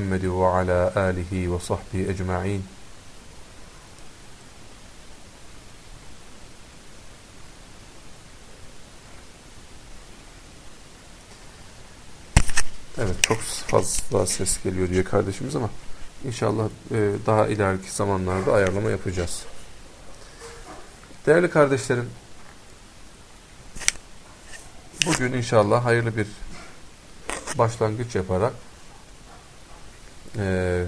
Muhammed ve ala alihi ve sahbihi ecma'in. Evet çok fazla ses geliyor diye kardeşimiz ama inşallah e, daha ileriki zamanlarda ayarlama yapacağız. Değerli kardeşlerim, bugün inşallah hayırlı bir başlangıç yaparak e,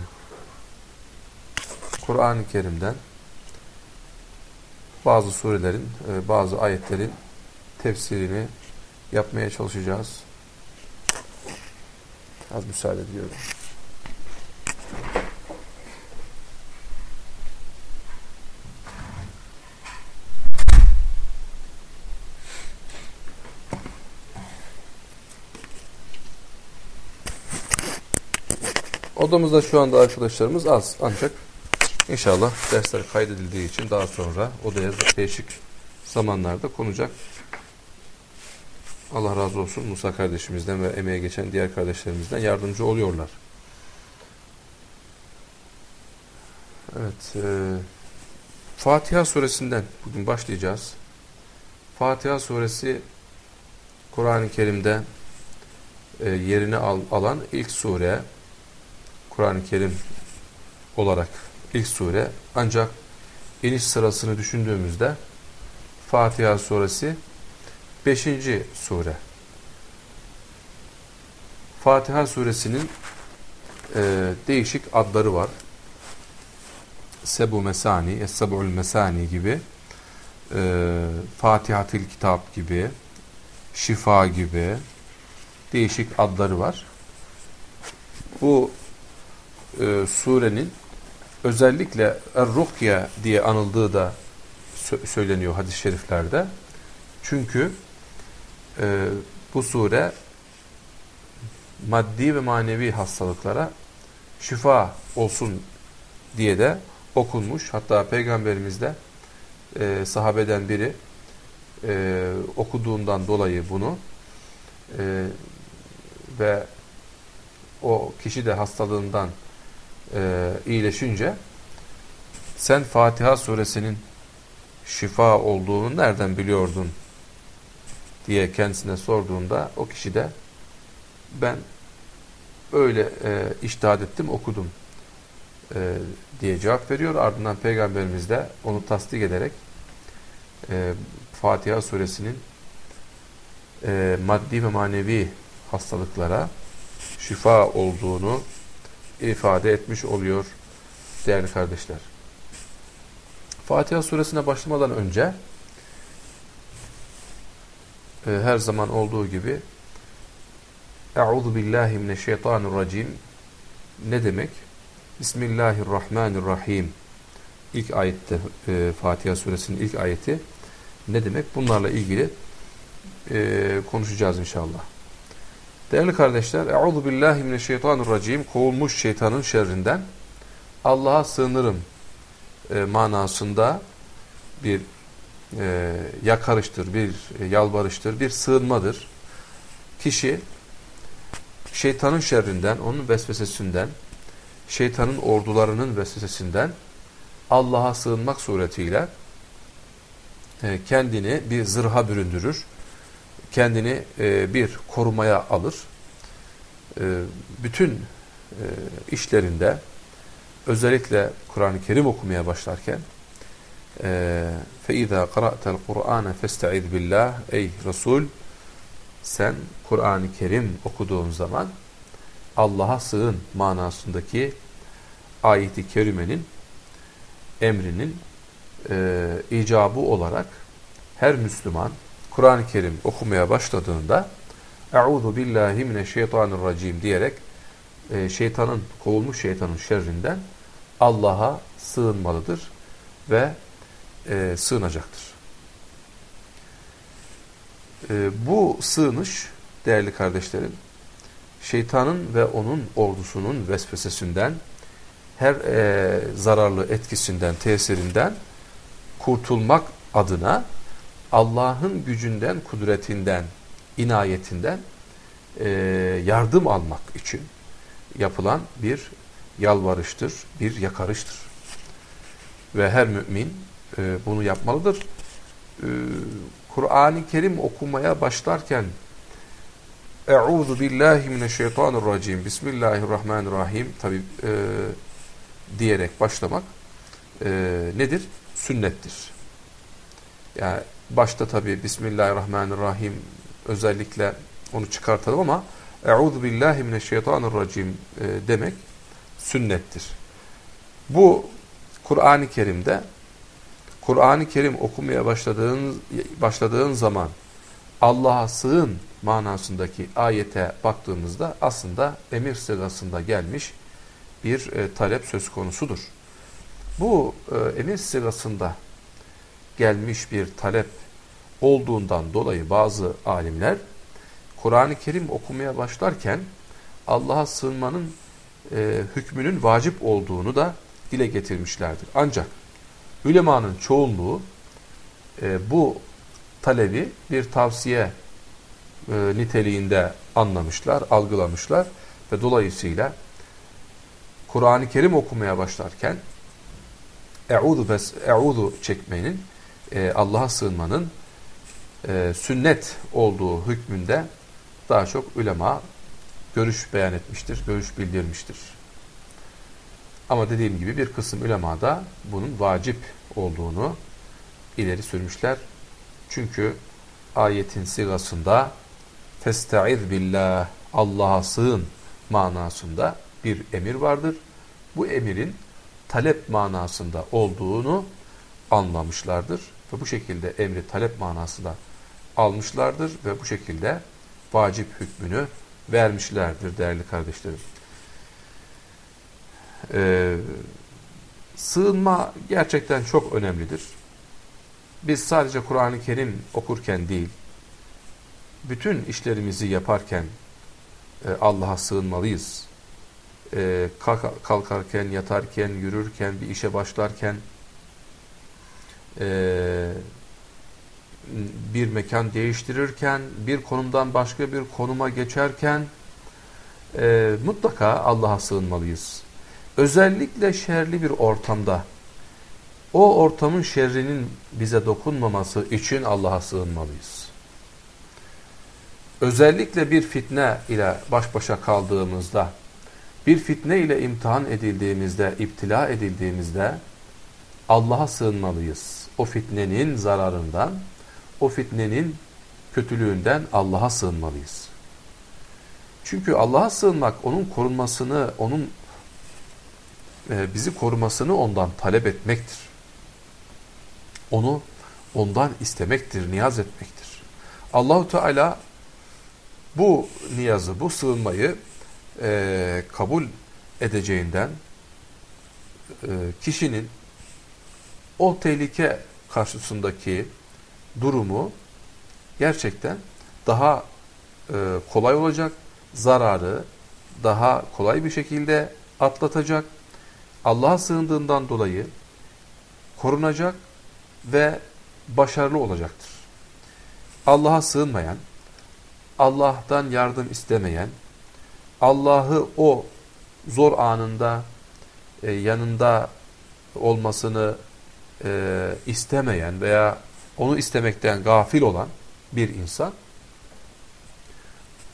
Kur'an-ı Kerim'den bazı surelerin, e, bazı ayetlerin tefsirini yapmaya çalışacağız. Az müsaade ediyorum. Odamızda şu anda arkadaşlarımız az ancak inşallah dersler kaydedildiği için daha sonra odaya değişik zamanlarda konacak. Allah razı olsun Musa kardeşimizden ve emeğe geçen diğer kardeşlerimizden yardımcı oluyorlar. Evet. E, Fatiha suresinden bugün başlayacağız. Fatiha suresi Kur'an-ı Kerim'de e, yerini al, alan ilk sure Kur'an-ı Kerim olarak ilk sure ancak iniş sırasını düşündüğümüzde Fatiha suresi 5. sure. Fatiha suresinin e, değişik adları var. Sebu Mesani, Es-Seb'ul Mesani gibi, e, Fatihatil Kitap gibi, Şifa gibi değişik adları var. Bu e, surenin özellikle Er-Ruhya diye anıldığı da söyleniyor hadis-i şeriflerde. Çünkü e, bu sure maddi ve manevi hastalıklara şifa olsun diye de okunmuş. Hatta Peygamberimiz de e, sahabeden biri e, okuduğundan dolayı bunu e, ve o kişi de hastalığından e, iyileşince sen Fatiha suresinin şifa olduğunu nereden biliyordun diye kendisine sorduğunda o kişi de ben öyle e, iştahat ettim okudum e, diye cevap veriyor. Ardından Peygamberimiz de onu tasdik ederek e, Fatiha suresinin e, maddi ve manevi hastalıklara şifa olduğunu ifade etmiş oluyor değerli kardeşler. Fatiha suresine başlamadan önce e, her zaman olduğu gibi Euzu billahi mineşşeytanirracim ne demek? Bismillahirrahmanirrahim. İlk ayette e, Fatiha suresinin ilk ayeti ne demek? Bunlarla ilgili e, konuşacağız inşallah. Değerli kardeşler, Euzu billahi mineşşeytanirracim. Kovulmuş şeytanın şerrinden Allah'a sığınırım e, manasında bir e, yakarıştır, bir e, yalvarıştır, bir sığınmadır. Kişi şeytanın şerrinden, onun vesvesesinden, şeytanın ordularının vesvesesinden Allah'a sığınmak suretiyle e, kendini bir zırha büründürür Kendini e, bir korumaya alır. E, bütün e, işlerinde özellikle Kur'an-ı Kerim okumaya başlarken فَاِذَا قَرَأْتَ الْقُرْآنَ فَاسْتَعِذْ billah Ey Resul sen Kur'an-ı Kerim okuduğun zaman Allah'a sığın manasındaki ayeti kerimenin emrinin e, icabı olarak her Müslüman Kur'an-ı Kerim okumaya başladığında Euzu billahi mineşşeytanirracim diyerek e, şeytanın kovulmuş şeytanın şerrinden Allah'a sığınmalıdır ve e, sığınacaktır. E, bu sığınış değerli kardeşlerim şeytanın ve onun ordusunun vesvesesinden her e, zararlı etkisinden, tesirinden kurtulmak adına Allah'ın gücünden, kudretinden, inayetinden e, yardım almak için yapılan bir yalvarıştır, bir yakarıştır. Ve her mümin e, bunu yapmalıdır. E, Kur'an-ı Kerim okumaya başlarken Euzu billahi mineşşeytanirracim. Bismillahirrahmanirrahim. Tabi e, diyerek başlamak e, nedir? Sünnettir. Yani başta tabi Bismillahirrahmanirrahim özellikle onu çıkartalım ama Euzu billahi mineşşeytanirracim e, demek sünnettir. Bu Kur'an-ı Kerim'de Kur'an-ı Kerim okumaya başladığın başladığın zaman Allah'a sığın manasındaki ayete baktığımızda aslında emir sırasında gelmiş bir e, talep söz konusudur. Bu e, emir sırasında gelmiş bir talep olduğundan dolayı bazı alimler Kur'an-ı Kerim okumaya başlarken Allah'a sığınmanın e, hükmünün vacip olduğunu da dile getirmişlerdir. Ancak ulemanın çoğunluğu e, bu talebi bir tavsiye e, niteliğinde anlamışlar, algılamışlar ve dolayısıyla Kur'an-ı Kerim okumaya başlarken e'udu e'udu çekmenin e, Allah'a sığınmanın e, sünnet olduğu hükmünde daha çok ulema görüş beyan etmiştir, görüş bildirmiştir. Ama dediğim gibi bir kısım ulema da bunun vacip olduğunu ileri sürmüşler. Çünkü ayetin sigasında Festaiz billah Allah'a sığın manasında bir emir vardır. Bu emirin talep manasında olduğunu anlamışlardır. Ve bu şekilde emri talep manasında almışlardır ve bu şekilde vacip hükmünü vermişlerdir değerli kardeşlerim. Ee, sığınma gerçekten çok önemlidir. Biz sadece Kur'an-ı Kerim okurken değil, bütün işlerimizi yaparken e, Allah'a sığınmalıyız. E, kalkarken, yatarken, yürürken, bir işe başlarken, e, bir mekan değiştirirken, bir konumdan başka bir konuma geçerken e, mutlaka Allah'a sığınmalıyız. Özellikle şerli bir ortamda o ortamın şerrinin bize dokunmaması için Allah'a sığınmalıyız. Özellikle bir fitne ile baş başa kaldığımızda, bir fitne ile imtihan edildiğimizde, iptila edildiğimizde Allah'a sığınmalıyız. O fitnenin zararından, o fitnenin kötülüğünden Allah'a sığınmalıyız. Çünkü Allah'a sığınmak, onun korunmasını, onun e, bizi korumasını ondan talep etmektir. Onu ondan istemektir, niyaz etmektir. Allahu Teala bu niyazı, bu sığınmayı e, kabul edeceğinden e, kişinin o tehlike karşısındaki durumu gerçekten daha e, kolay olacak, zararı daha kolay bir şekilde atlatacak, Allah'a sığındığından dolayı korunacak ve başarılı olacaktır. Allah'a sığınmayan, Allah'tan yardım istemeyen, Allah'ı o zor anında e, yanında olmasını e, istemeyen veya onu istemekten gafil olan bir insan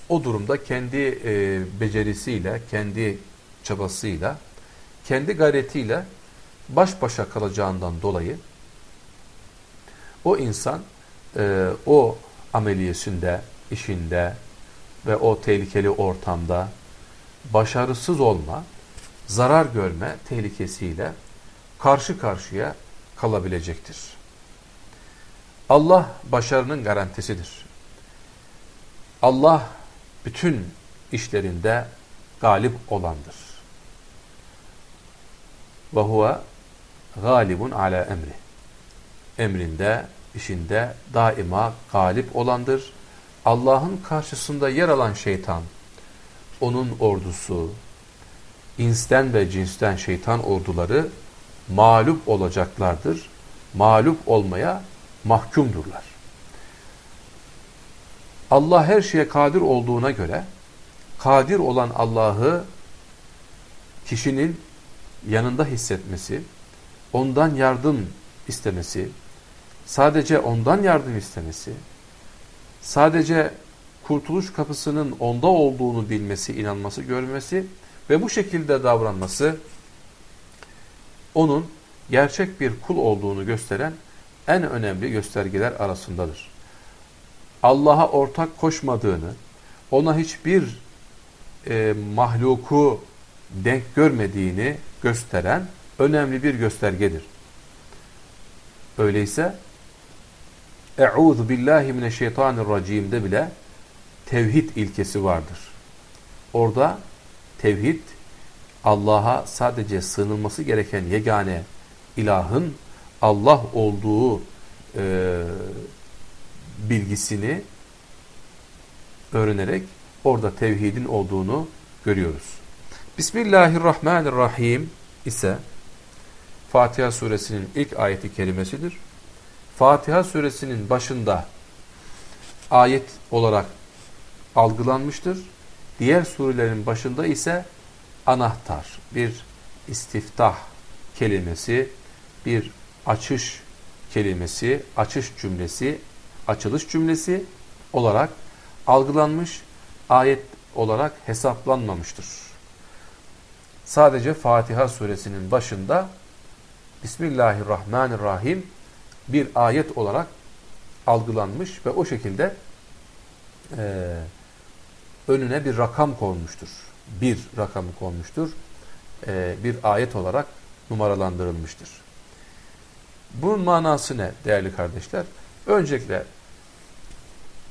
o durumda kendi e, becerisiyle, kendi çabasıyla, kendi gayretiyle baş başa kalacağından dolayı o insan e, o ameliyesinde, işinde ve o tehlikeli ortamda başarısız olma, zarar görme tehlikesiyle karşı karşıya kalabilecektir. Allah başarının garantisidir. Allah bütün işlerinde galip olandır. Ve huve galibun ala emri. Emrinde, işinde daima galip olandır. Allah'ın karşısında yer alan şeytan, onun ordusu, insten ve cinsten şeytan orduları mağlup olacaklardır. Mağlup olmaya mahkumdurlar. Allah her şeye kadir olduğuna göre kadir olan Allah'ı kişinin yanında hissetmesi, ondan yardım istemesi, sadece ondan yardım istemesi, sadece kurtuluş kapısının onda olduğunu bilmesi, inanması, görmesi ve bu şekilde davranması onun gerçek bir kul olduğunu gösteren en önemli göstergeler arasındadır. Allah'a ortak koşmadığını, ona hiçbir e, mahluku denk görmediğini gösteren önemli bir göstergedir. Öyleyse Eûzu billahi mineşşeytanirracim'de bile tevhid ilkesi vardır. Orada tevhid Allah'a sadece sığınılması gereken yegane ilahın Allah olduğu e, bilgisini öğrenerek orada tevhidin olduğunu görüyoruz. Bismillahirrahmanirrahim ise Fatiha suresinin ilk ayeti kelimesidir. Fatiha suresinin başında ayet olarak algılanmıştır. Diğer surelerin başında ise anahtar, bir istiftah kelimesi, bir açış kelimesi, açış cümlesi, açılış cümlesi olarak algılanmış, ayet olarak hesaplanmamıştır. Sadece Fatiha suresinin başında Bismillahirrahmanirrahim bir ayet olarak algılanmış ve o şekilde e, önüne bir rakam konmuştur. Bir rakamı konmuştur. E, bir ayet olarak numaralandırılmıştır. Bunun manası ne değerli kardeşler? Öncelikle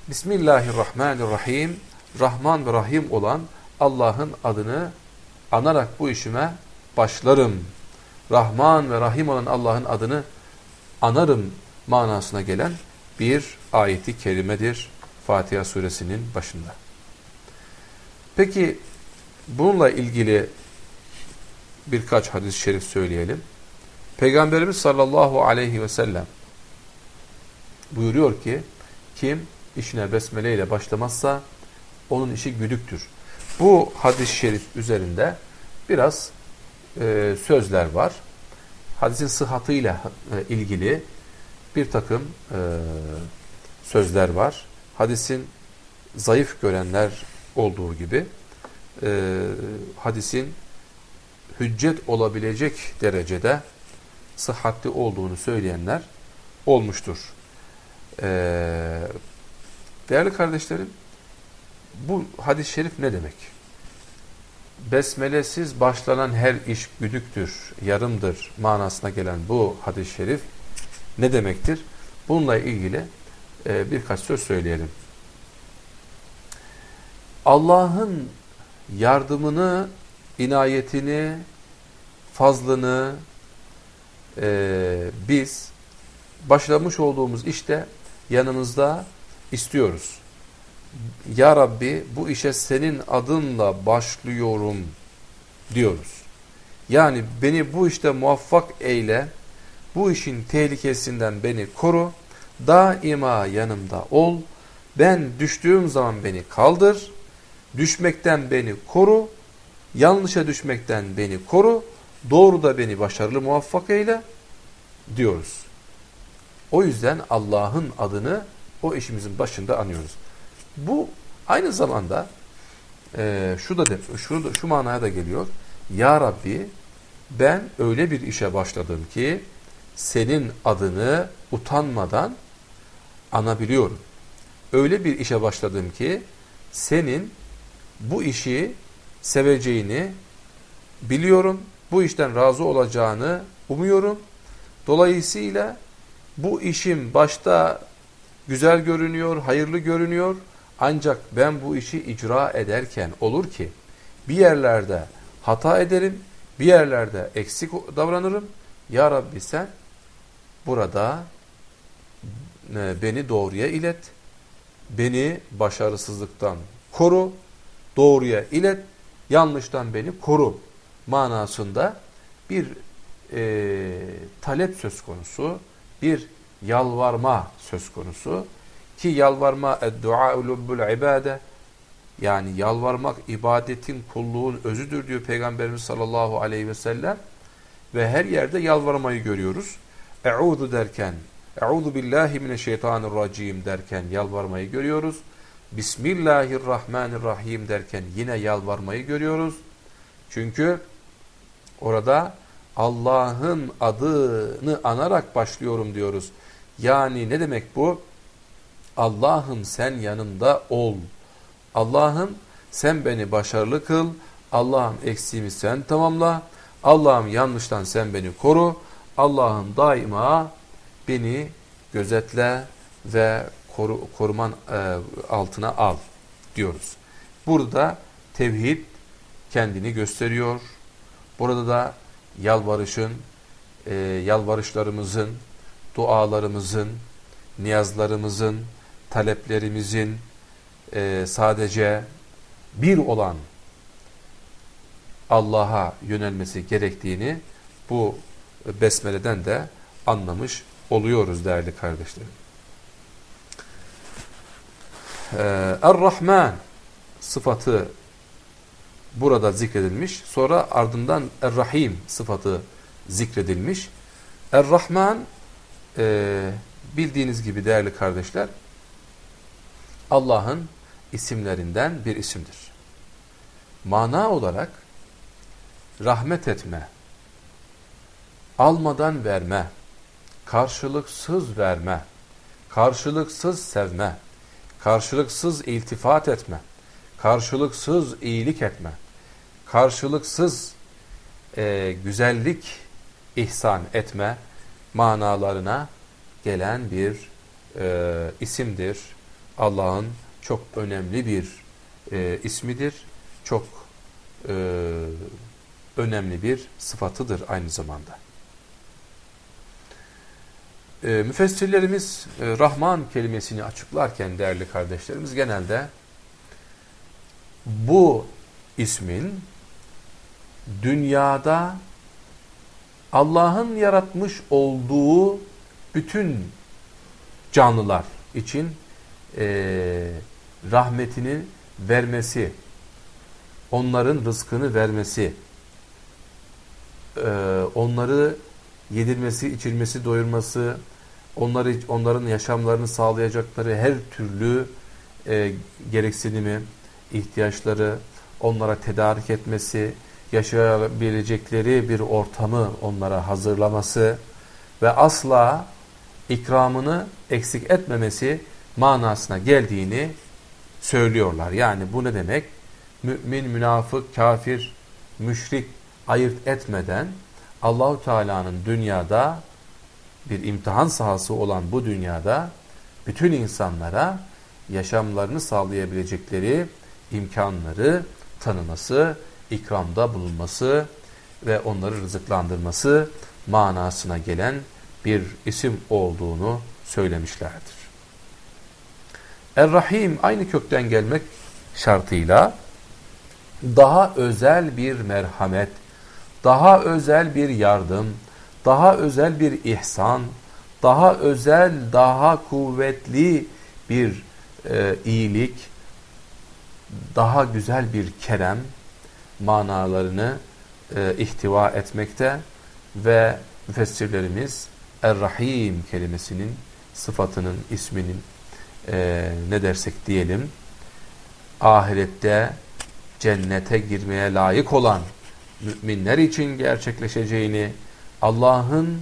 Bismillahirrahmanirrahim Rahman ve Rahim olan Allah'ın adını anarak bu işime başlarım. Rahman ve Rahim olan Allah'ın adını anarım manasına gelen bir ayeti kerimedir Fatiha suresinin başında. Peki bununla ilgili birkaç hadis-i şerif söyleyelim. Peygamberimiz sallallahu aleyhi ve sellem buyuruyor ki kim işine besmele ile başlamazsa onun işi güdüktür. Bu hadis-i şerif üzerinde biraz e, sözler var. Hadisin sıhhatıyla e, ilgili bir takım e, sözler var. Hadisin zayıf görenler olduğu gibi e, hadisin hüccet olabilecek derecede sıhhatli olduğunu söyleyenler olmuştur. Ee, değerli kardeşlerim, bu hadis-i şerif ne demek? Besmelesiz başlanan her iş güdüktür, yarımdır manasına gelen bu hadis-i şerif ne demektir? Bununla ilgili e, birkaç söz söyleyelim. Allah'ın yardımını, inayetini, fazlını e, biz başlamış olduğumuz işte yanımızda istiyoruz. Ya Rabbi bu işe senin adınla başlıyorum diyoruz. Yani beni bu işte muvaffak eyle, bu işin tehlikesinden beni koru, daima yanımda ol, ben düştüğüm zaman beni kaldır, düşmekten beni koru, yanlışa düşmekten beni koru, doğru da beni başarılı muvaffak eyle diyoruz. O yüzden Allah'ın adını o işimizin başında anıyoruz. Bu aynı zamanda e, şu da de, şu, şu manaya da geliyor. Ya Rabbi ben öyle bir işe başladım ki senin adını utanmadan anabiliyorum. Öyle bir işe başladım ki senin bu işi seveceğini biliyorum. Bu işten razı olacağını umuyorum. Dolayısıyla bu işim başta güzel görünüyor, hayırlı görünüyor. Ancak ben bu işi icra ederken olur ki bir yerlerde hata ederim, bir yerlerde eksik davranırım. Ya Rabbi sen burada e, beni doğruya ilet, beni başarısızlıktan koru, doğruya ilet, yanlıştan beni koru manasında bir e, talep söz konusu, bir yalvarma söz konusu ki yalvarma dua lubbul ibade Yani yalvarmak ibadetin, kulluğun özüdür diyor Peygamberimiz sallallahu aleyhi ve sellem. Ve her yerde yalvarmayı görüyoruz. Eûzu derken, Eûzu billahi mineşşeytanirracim derken yalvarmayı görüyoruz. Bismillahirrahmanirrahim derken yine yalvarmayı görüyoruz. Çünkü orada Allah'ın adını anarak başlıyorum diyoruz. Yani ne demek bu? Allah'ım sen yanımda ol. Allah'ım sen beni başarılı kıl. Allah'ım eksiğimi sen tamamla. Allah'ım yanlıştan sen beni koru. Allah'ım daima beni gözetle ve koru, koruman e, altına al diyoruz. Burada tevhid kendini gösteriyor. Burada da yalvarışın, e, yalvarışlarımızın, dualarımızın, niyazlarımızın, taleplerimizin e, sadece bir olan Allah'a yönelmesi gerektiğini bu besmeleden de anlamış oluyoruz değerli kardeşlerim. Ee, Er-Rahman sıfatı burada zikredilmiş. Sonra ardından Er-Rahim sıfatı zikredilmiş. Er-Rahman e, bildiğiniz gibi değerli kardeşler Allah'ın isimlerinden bir isimdir. Mana olarak rahmet etme, almadan verme, karşılıksız verme, karşılıksız sevme, karşılıksız iltifat etme, karşılıksız iyilik etme, karşılıksız e, güzellik ihsan etme manalarına gelen bir e, isimdir. Allah'ın çok önemli bir e, ismidir. Çok e, önemli bir sıfatıdır aynı zamanda. E, müfessirlerimiz e, Rahman kelimesini açıklarken değerli kardeşlerimiz genelde bu ismin dünyada Allah'ın yaratmış olduğu bütün canlılar için e, rahmetini vermesi, onların rızkını vermesi, e, onları yedirmesi, içirmesi, doyurması, onları onların yaşamlarını sağlayacakları her türlü e, gereksinimi, ihtiyaçları onlara tedarik etmesi, yaşayabilecekleri bir ortamı onlara hazırlaması ve asla ikramını eksik etmemesi manasına geldiğini söylüyorlar. Yani bu ne demek? Mümin, münafık, kafir, müşrik ayırt etmeden Allahu Teala'nın dünyada bir imtihan sahası olan bu dünyada bütün insanlara yaşamlarını sağlayabilecekleri imkanları tanıması, ikramda bulunması ve onları rızıklandırması manasına gelen bir isim olduğunu söylemişlerdir. Er-Rahim aynı kökten gelmek şartıyla daha özel bir merhamet, daha özel bir yardım, daha özel bir ihsan, daha özel, daha kuvvetli bir e, iyilik, daha güzel bir kerem manalarını e, ihtiva etmekte ve müfessirlerimiz Er-Rahim kelimesinin sıfatının, isminin e, ne dersek diyelim ahirette cennete girmeye layık olan müminler için gerçekleşeceğini Allah'ın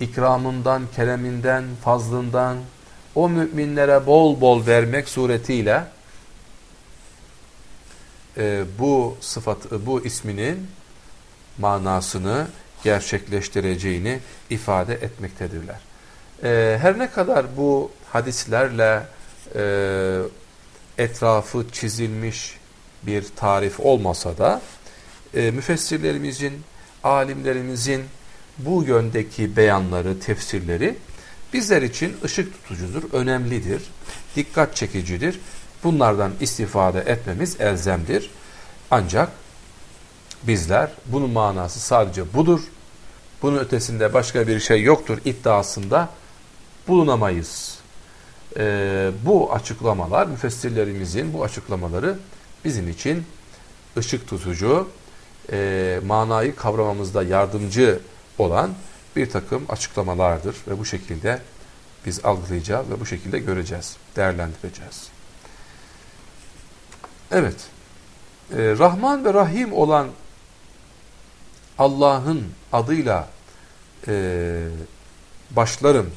ikramından, kereminden, fazlından o müminlere bol bol vermek suretiyle e, bu sıfat, bu isminin manasını gerçekleştireceğini ifade etmektedirler. E, her ne kadar bu hadislerle e, etrafı çizilmiş bir tarif olmasa da e, müfessirlerimizin, alimlerimizin bu yöndeki beyanları, tefsirleri bizler için ışık tutucudur, önemlidir, dikkat çekicidir. Bunlardan istifade etmemiz elzemdir. Ancak bizler bunun manası sadece budur, bunun ötesinde başka bir şey yoktur iddiasında bulunamayız. Ee, bu açıklamalar, müfessirlerimizin bu açıklamaları bizim için ışık tutucu, e, manayı kavramamızda yardımcı olan bir takım açıklamalardır ve bu şekilde biz algılayacağız ve bu şekilde göreceğiz, değerlendireceğiz. Evet, e, Rahman ve Rahim olan Allah'ın adıyla e, başlarım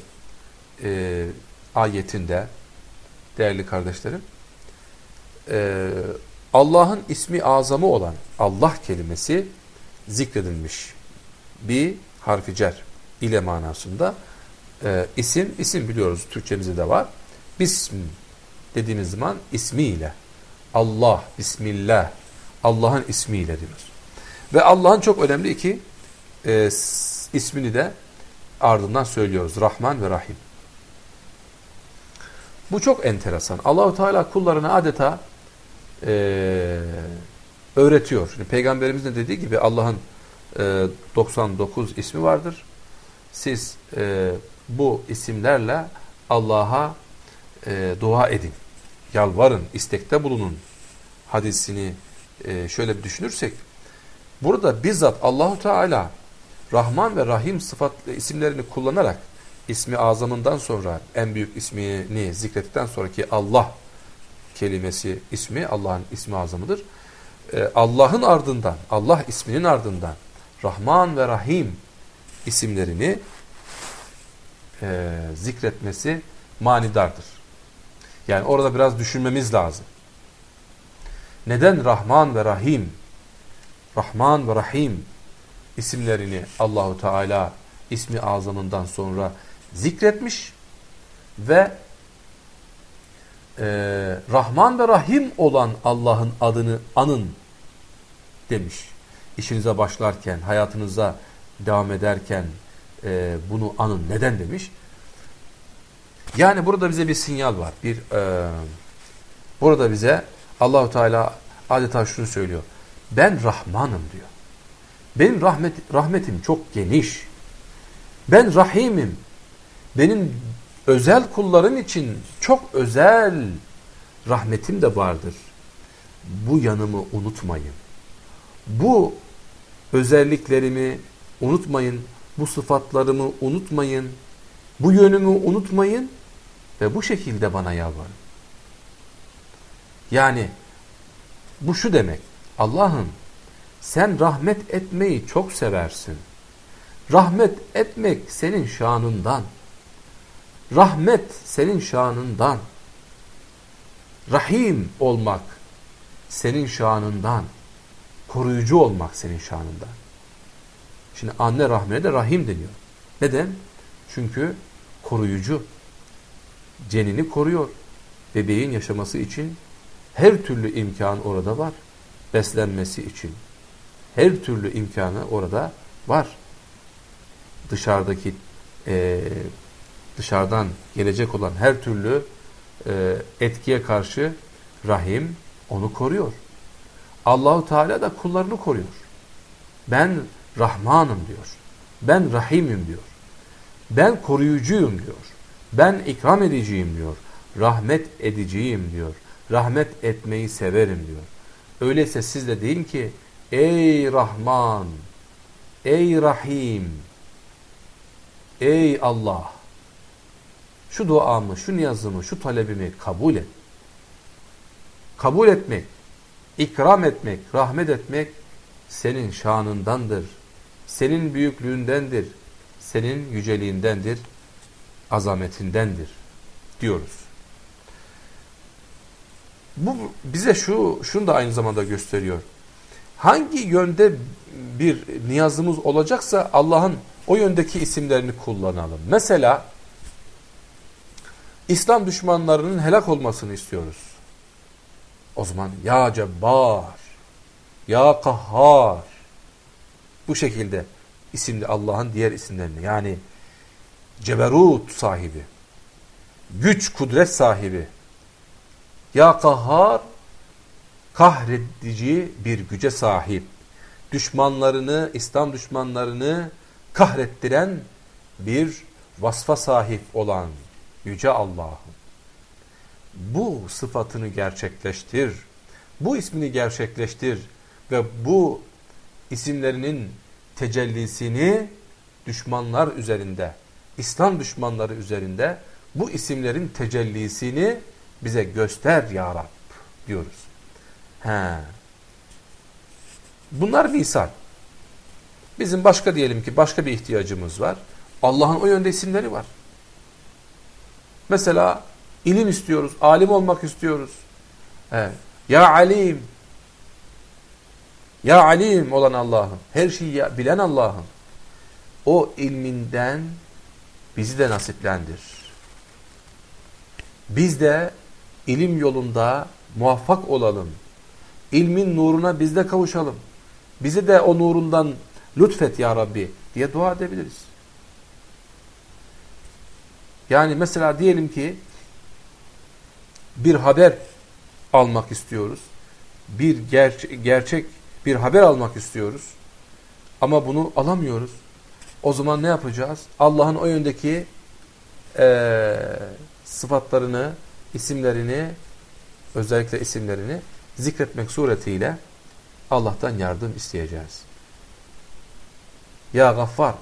e, ayetinde değerli kardeşlerim e, Allah'ın ismi azamı olan Allah kelimesi zikredilmiş. Bir harfi cer ile manasında e, isim, isim biliyoruz Türkçemizde de var. Bism dediğimiz zaman ismiyle Allah, Bismillah Allah'ın ismiyle diyoruz. Ve Allah'ın çok önemli iki e, ismini de ardından söylüyoruz. Rahman ve Rahim. Bu çok enteresan. Allahu Teala kullarına adeta e, öğretiyor. Şimdi Peygamberimizin dediği gibi Allah'ın e, 99 ismi vardır. Siz e, bu isimlerle Allah'a e, dua edin. Yalvarın, istekte bulunun. Hadisini e, şöyle bir düşünürsek burada bizzat Allahu Teala Rahman ve Rahim sıfatlı isimlerini kullanarak ismi azamından sonra en büyük ismini zikrettikten sonraki Allah kelimesi ismi Allah'ın ismi azamıdır. Ee, Allah'ın ardından Allah isminin ardından Rahman ve Rahim isimlerini e, zikretmesi manidardır. Yani orada biraz düşünmemiz lazım. Neden Rahman ve Rahim Rahman ve Rahim isimlerini Allahu Teala ismi azamından sonra zikretmiş ve e, Rahman ve Rahim olan Allah'ın adını anın demiş. İşinize başlarken, hayatınıza devam ederken e, bunu anın. Neden demiş? Yani burada bize bir sinyal var. Bir e, Burada bize Allahu Teala adeta şunu söylüyor. Ben Rahmanım diyor. Benim rahmet, rahmetim çok geniş. Ben Rahimim. Benim özel kullarım için çok özel rahmetim de vardır. Bu yanımı unutmayın. Bu özelliklerimi unutmayın. Bu sıfatlarımı unutmayın. Bu yönümü unutmayın ve bu şekilde bana yalvarın. Yani bu şu demek. Allah'ım sen rahmet etmeyi çok seversin. Rahmet etmek senin şanından. Rahmet senin şanından. Rahim olmak senin şanından. Koruyucu olmak senin şanından. Şimdi anne rahmine de rahim deniyor. Neden? Çünkü koruyucu. Cenini koruyor. Bebeğin yaşaması için her türlü imkan orada var. Beslenmesi için. Her türlü imkanı orada var. Dışarıdaki e, dışarıdan gelecek olan her türlü e, etkiye karşı rahim onu koruyor. Allahu Teala da kullarını koruyor. Ben Rahmanım diyor. Ben Rahimim diyor. Ben koruyucuyum diyor. Ben ikram edeceğim diyor. Rahmet edeceğim diyor. Rahmet etmeyi severim diyor. Öyleyse siz de deyin ki ey Rahman, ey Rahim, ey Allah şu duamı, şu niyazımı, şu talebimi kabul et. Kabul etmek, ikram etmek, rahmet etmek senin şanındandır. Senin büyüklüğündendir. Senin yüceliğindendir. Azametindendir diyoruz. Bu bize şu şunu da aynı zamanda gösteriyor. Hangi yönde bir niyazımız olacaksa Allah'ın o yöndeki isimlerini kullanalım. Mesela İslam düşmanlarının helak olmasını istiyoruz. O zaman ya cebbar, ya kahhar bu şekilde isimli Allah'ın diğer isimlerini yani ceberut sahibi, güç kudret sahibi, ya kahhar kahredici bir güce sahip, düşmanlarını, İslam düşmanlarını kahrettiren bir vasfa sahip olan Yüce Allah'ım bu sıfatını gerçekleştir. Bu ismini gerçekleştir ve bu isimlerinin tecellisini düşmanlar üzerinde, İslam düşmanları üzerinde bu isimlerin tecellisini bize göster ya Rab diyoruz. He. Bunlar misal. Bizim başka diyelim ki başka bir ihtiyacımız var. Allah'ın o yönde isimleri var. Mesela ilim istiyoruz, alim olmak istiyoruz. Evet. Ya alim. Ya alim olan Allah'ım. Her şeyi bilen Allah'ım. O ilminden bizi de nasiplendir. Biz de ilim yolunda muvaffak olalım. İlmin nuruna biz de kavuşalım. Bizi de o nurundan lütfet ya Rabbi diye dua edebiliriz. Yani mesela diyelim ki bir haber almak istiyoruz. Bir ger gerçek bir haber almak istiyoruz. Ama bunu alamıyoruz. O zaman ne yapacağız? Allah'ın o yöndeki e, sıfatlarını, isimlerini, özellikle isimlerini zikretmek suretiyle Allah'tan yardım isteyeceğiz. Ya Gaffar,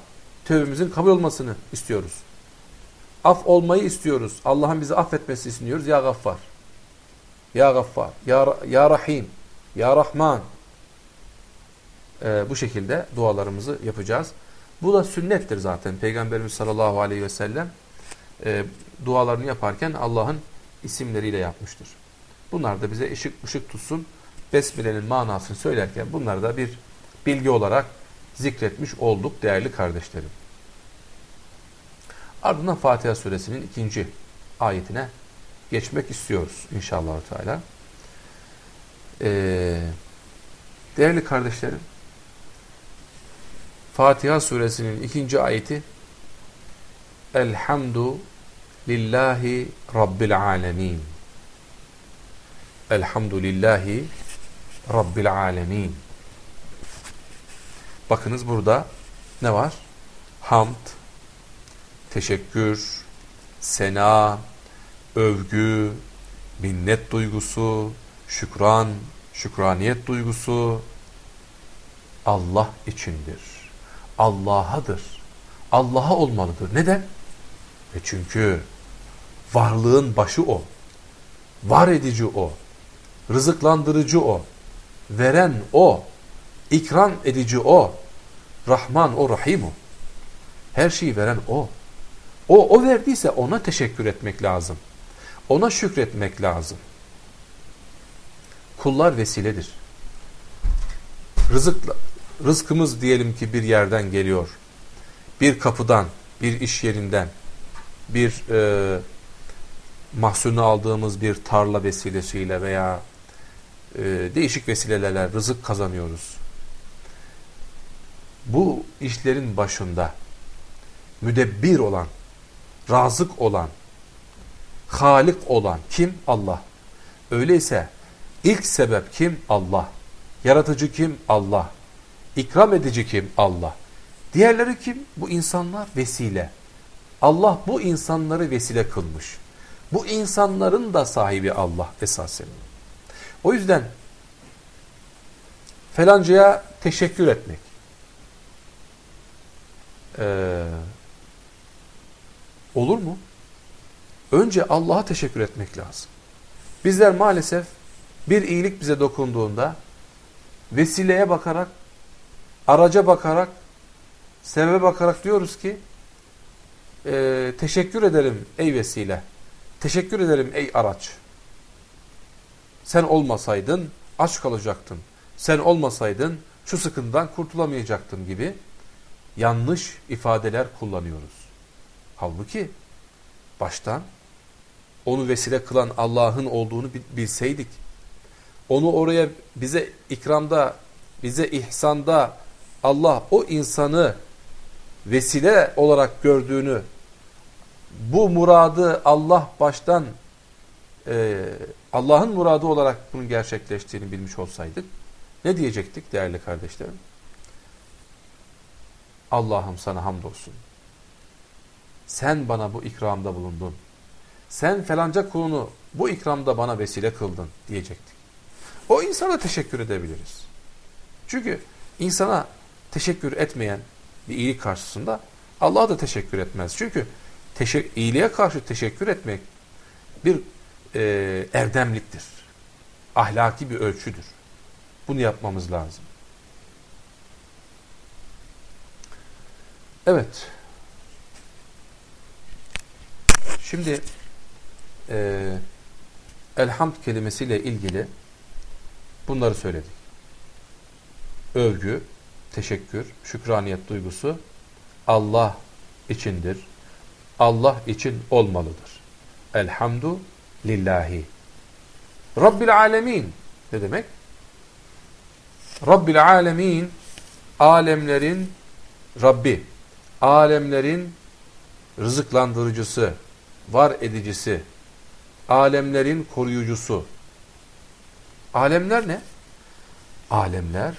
tövbemizin kabul olmasını istiyoruz. Af olmayı istiyoruz. Allah'ın bizi affetmesi istiyoruz. Ya Gaffar. Ya Gaffar. Ya, ya Rahim. Ya Rahman. Ee, bu şekilde dualarımızı yapacağız. Bu da sünnettir zaten. Peygamberimiz sallallahu aleyhi ve sellem e, dualarını yaparken Allah'ın isimleriyle yapmıştır. Bunlar da bize ışık ışık tutsun. Besmele'nin manasını söylerken bunlar da bir bilgi olarak zikretmiş olduk değerli kardeşlerim. Ardından Fatiha suresinin ikinci ayetine geçmek istiyoruz inşallah. Teala. Ee, değerli kardeşlerim, Fatiha suresinin ikinci ayeti Elhamdu lillahi rabbil alemin. Elhamdu lillahi rabbil alemin. Bakınız burada ne var? Hamd, teşekkür, sena, övgü, minnet duygusu, şükran, şükraniyet duygusu Allah içindir. Allah'adır. Allah'a olmalıdır. Neden? E çünkü varlığın başı O. Var edici O. Rızıklandırıcı O. Veren O. ikram edici O. Rahman O, Rahim O. Her şeyi veren O. O, o verdiyse ona teşekkür etmek lazım. Ona şükretmek lazım. Kullar vesiledir. Rızık, rızkımız diyelim ki bir yerden geliyor. Bir kapıdan, bir iş yerinden, bir e, mahsulünü aldığımız bir tarla vesilesiyle veya e, değişik vesilelerle rızık kazanıyoruz. Bu işlerin başında müdebbir olan, razık olan, halik olan kim? Allah. Öyleyse ilk sebep kim? Allah. Yaratıcı kim? Allah. İkram edici kim? Allah. Diğerleri kim? Bu insanlar vesile. Allah bu insanları vesile kılmış. Bu insanların da sahibi Allah esasen. O yüzden felancaya teşekkür etmek. Ee, olur mu? Önce Allah'a teşekkür etmek lazım. Bizler maalesef bir iyilik bize dokunduğunda vesileye bakarak, araca bakarak, sebebe bakarak diyoruz ki e, teşekkür ederim ey vesile, teşekkür ederim ey araç. Sen olmasaydın aç kalacaktın. Sen olmasaydın şu sıkıntıdan kurtulamayacaktın gibi yanlış ifadeler kullanıyoruz. Halbuki baştan onu vesile kılan Allah'ın olduğunu bilseydik, onu oraya bize ikramda, bize ihsanda Allah o insanı vesile olarak gördüğünü, bu muradı Allah baştan e, Allah'ın muradı olarak bunun gerçekleştiğini bilmiş olsaydık, ne diyecektik değerli kardeşlerim? Allah'ım sana hamdolsun. Sen bana bu ikramda bulundun. Sen falanca kulunu bu ikramda bana vesile kıldın diyecektik. o insana teşekkür edebiliriz. Çünkü insana teşekkür etmeyen bir iyilik karşısında Allah da teşekkür etmez. Çünkü teşek iyiliğe karşı teşekkür etmek bir e, erdemliktir. Ahlaki bir ölçüdür. Bunu yapmamız lazım. Evet. Şimdi e, elhamd kelimesiyle ilgili bunları söyledik. Övgü, teşekkür, şükraniyet duygusu Allah içindir. Allah için olmalıdır. Elhamdu lillahi. Rabbil alemin. Ne demek? Rabbil alemin alemlerin Rabbi, alemlerin rızıklandırıcısı, var edicisi, alemlerin koruyucusu. Alemler ne? Alemler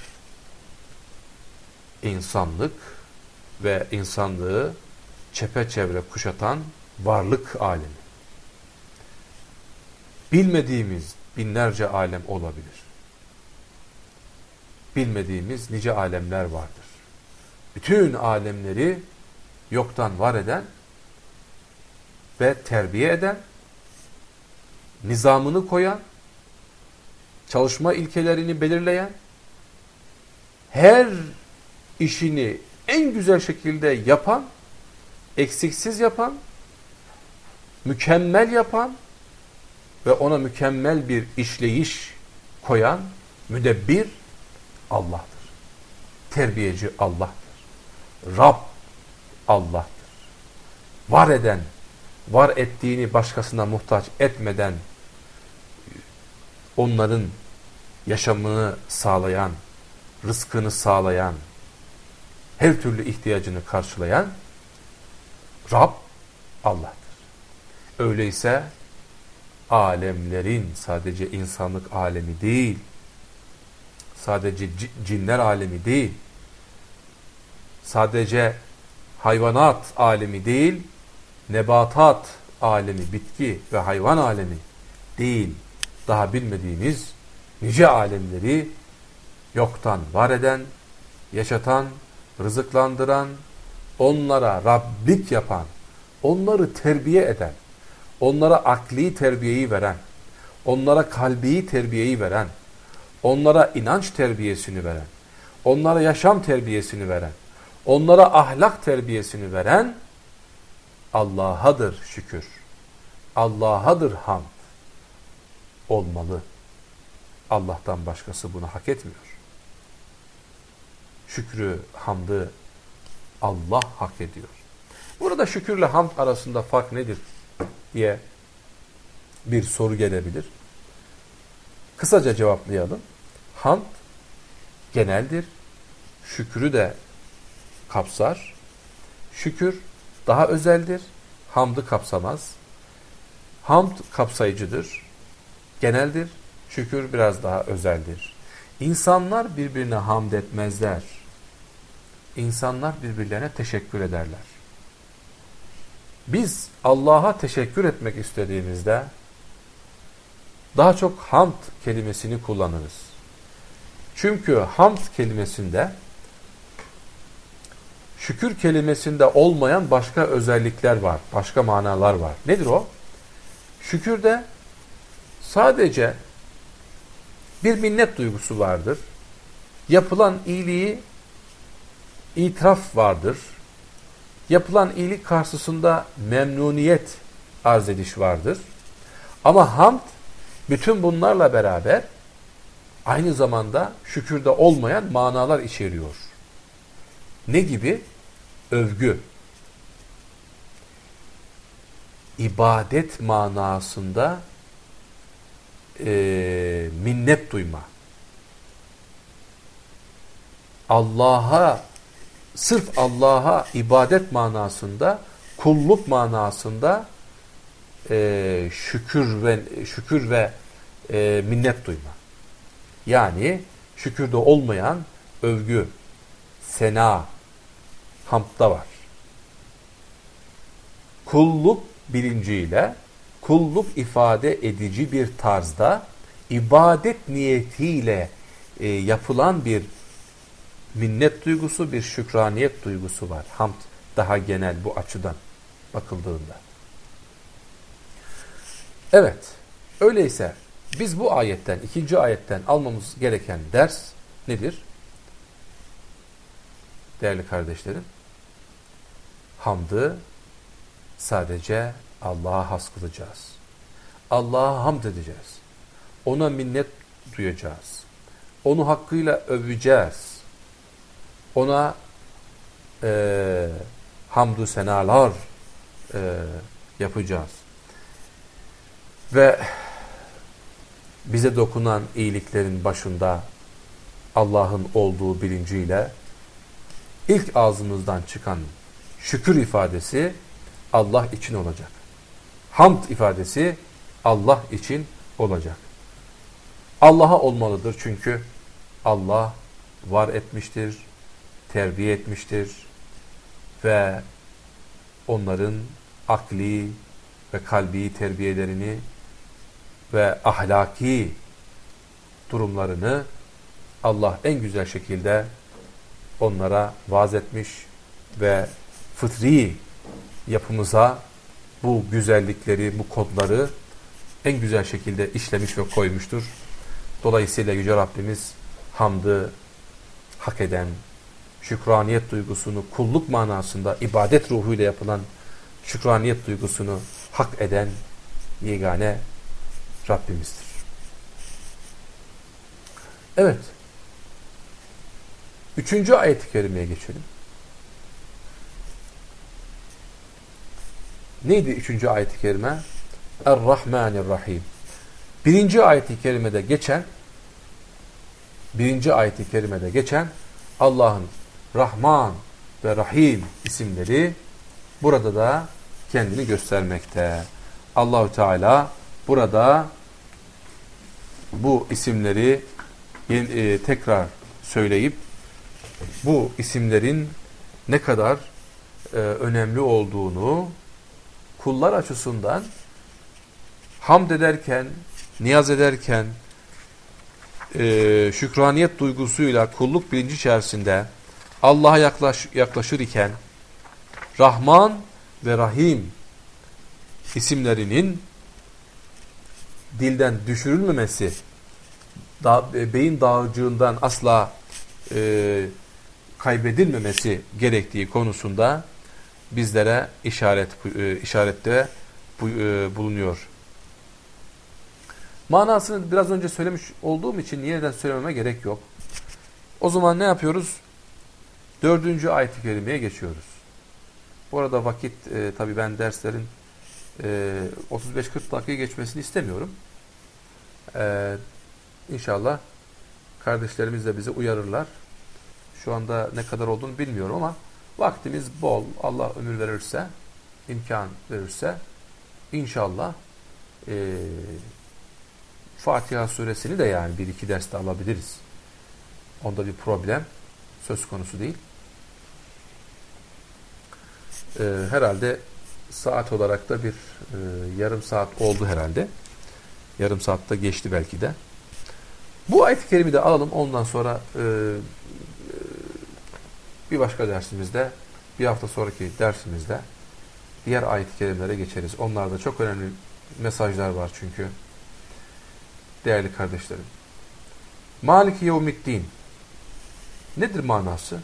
insanlık ve insanlığı çepeçevre kuşatan varlık alemi. Bilmediğimiz binlerce alem olabilir. Bilmediğimiz nice alemler vardır. Bütün alemleri yoktan var eden ve terbiye eden, nizamını koyan, çalışma ilkelerini belirleyen, her işini en güzel şekilde yapan, eksiksiz yapan, mükemmel yapan ve ona mükemmel bir işleyiş koyan müdebbir Allah'tır. Terbiyeci Allah'tır. Rab Allah'tır. Var eden, var ettiğini başkasına muhtaç etmeden onların yaşamını sağlayan, rızkını sağlayan, her türlü ihtiyacını karşılayan Rab Allah'tır. Öyleyse alemlerin sadece insanlık alemi değil, sadece cinler alemi değil, sadece hayvanat alemi değil, nebatat alemi, bitki ve hayvan alemi değil, daha bilmediğimiz nice alemleri yoktan var eden, yaşatan, rızıklandıran, onlara Rabbik yapan, onları terbiye eden, onlara akli terbiyeyi veren, onlara kalbi terbiyeyi veren, onlara inanç terbiyesini veren, onlara yaşam terbiyesini veren, onlara ahlak terbiyesini veren Allah'adır şükür. Allah'adır hamd olmalı. Allah'tan başkası bunu hak etmiyor. Şükrü, hamdı Allah hak ediyor. Burada şükürle hamd arasında fark nedir diye bir soru gelebilir. Kısaca cevaplayalım. Hamd geneldir. Şükrü de kapsar. Şükür daha özeldir. Hamdı kapsamaz. Hamd kapsayıcıdır. Geneldir. Şükür biraz daha özeldir. İnsanlar birbirine hamd etmezler. İnsanlar birbirlerine teşekkür ederler. Biz Allah'a teşekkür etmek istediğimizde daha çok hamd kelimesini kullanırız. Çünkü hamd kelimesinde şükür kelimesinde olmayan başka özellikler var, başka manalar var. Nedir o? Şükürde sadece bir minnet duygusu vardır. Yapılan iyiliği itiraf vardır. Yapılan iyilik karşısında memnuniyet arz ediş vardır. Ama hamd bütün bunlarla beraber aynı zamanda şükürde olmayan manalar içeriyor. Ne gibi? Övgü. İbadet manasında e, minnet duyma. Allah'a sırf Allah'a ibadet manasında kulluk manasında e, şükür ve şükür ve e, minnet duyma. Yani şükürde olmayan övgü, sena, hamdda var. Kulluk bilinciyle kulluk ifade edici bir tarzda ibadet niyetiyle e, yapılan bir minnet duygusu, bir şükraniyet duygusu var. Hamd daha genel bu açıdan bakıldığında. Evet, öyleyse biz bu ayetten, ikinci ayetten almamız gereken ders nedir? Değerli kardeşlerim, hamdı sadece Allah'a has kılacağız. Allah'a hamd edeceğiz. Ona minnet duyacağız. Onu hakkıyla öveceğiz. Ona e, hamdü senalar e, yapacağız. Ve bize dokunan iyiliklerin başında Allah'ın olduğu bilinciyle ilk ağzımızdan çıkan şükür ifadesi Allah için olacak. Hamd ifadesi Allah için olacak. Allah'a olmalıdır çünkü Allah var etmiştir, terbiye etmiştir ve onların akli ve kalbi terbiyelerini ve ahlaki durumlarını Allah en güzel şekilde onlara vaaz etmiş ve fıtri yapımıza bu güzellikleri, bu kodları en güzel şekilde işlemiş ve koymuştur. Dolayısıyla Yüce Rabbimiz hamdı hak eden, şükraniyet duygusunu kulluk manasında ibadet ruhuyla yapılan şükraniyet duygusunu hak eden yegane Rabbimizdir. Evet. Üçüncü ayet-i kerimeye geçelim. Neydi üçüncü ayet-i kerime? Er-Rahmanir-Rahim. Birinci ayet-i kerimede geçen birinci ayet-i kerimede geçen Allah'ın Rahman ve Rahim isimleri burada da kendini göstermekte. Allahü Teala burada bu isimleri e, tekrar söyleyip bu isimlerin ne kadar e, önemli olduğunu kullar açısından hamd ederken, niyaz ederken, e, şükraniyet duygusuyla kulluk bilinci içerisinde Allah'a yaklaş, yaklaşır iken Rahman ve Rahim isimlerinin dilden düşürülmemesi da, e, beyin dağarcığından asla e, kaybedilmemesi gerektiği konusunda bizlere işaret e, işarette bu, e, bulunuyor. Manasını biraz önce söylemiş olduğum için yeniden söylememe gerek yok. O zaman ne yapıyoruz? Dördüncü ayet-i kerimeye geçiyoruz. Bu arada vakit e, tabi ben derslerin e, 35-40 dakika geçmesini istemiyorum. E, inşallah kardeşlerimiz de bizi uyarırlar. Şu anda ne kadar olduğunu bilmiyorum ama vaktimiz bol. Allah ömür verirse, imkan verirse inşallah e, Fatiha suresini de yani bir iki derste alabiliriz. Onda bir problem söz konusu değil. Ee, herhalde saat olarak da bir e, yarım saat oldu herhalde. Yarım saatte geçti belki de. Bu ayet-i kerimi de alalım. Ondan sonra e, e, bir başka dersimizde, bir hafta sonraki dersimizde diğer ayet-i kerimelere geçeriz. Onlarda çok önemli mesajlar var çünkü. Değerli kardeşlerim. Maliki yevmiddin. Nedir manası?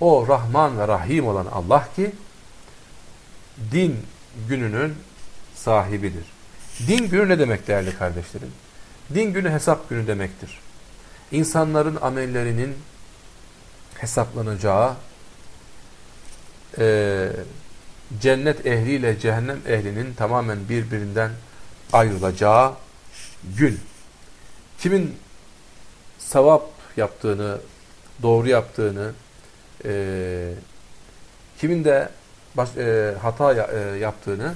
O Rahman ve Rahim olan Allah ki din gününün sahibidir. Din günü ne demek değerli kardeşlerim? Din günü hesap günü demektir. İnsanların amellerinin hesaplanacağı e, cennet ehliyle cehennem ehlinin tamamen birbirinden ayrılacağı gün. Kimin sevap yaptığını, doğru yaptığını, e, kimin de baş, e, hata e, yaptığını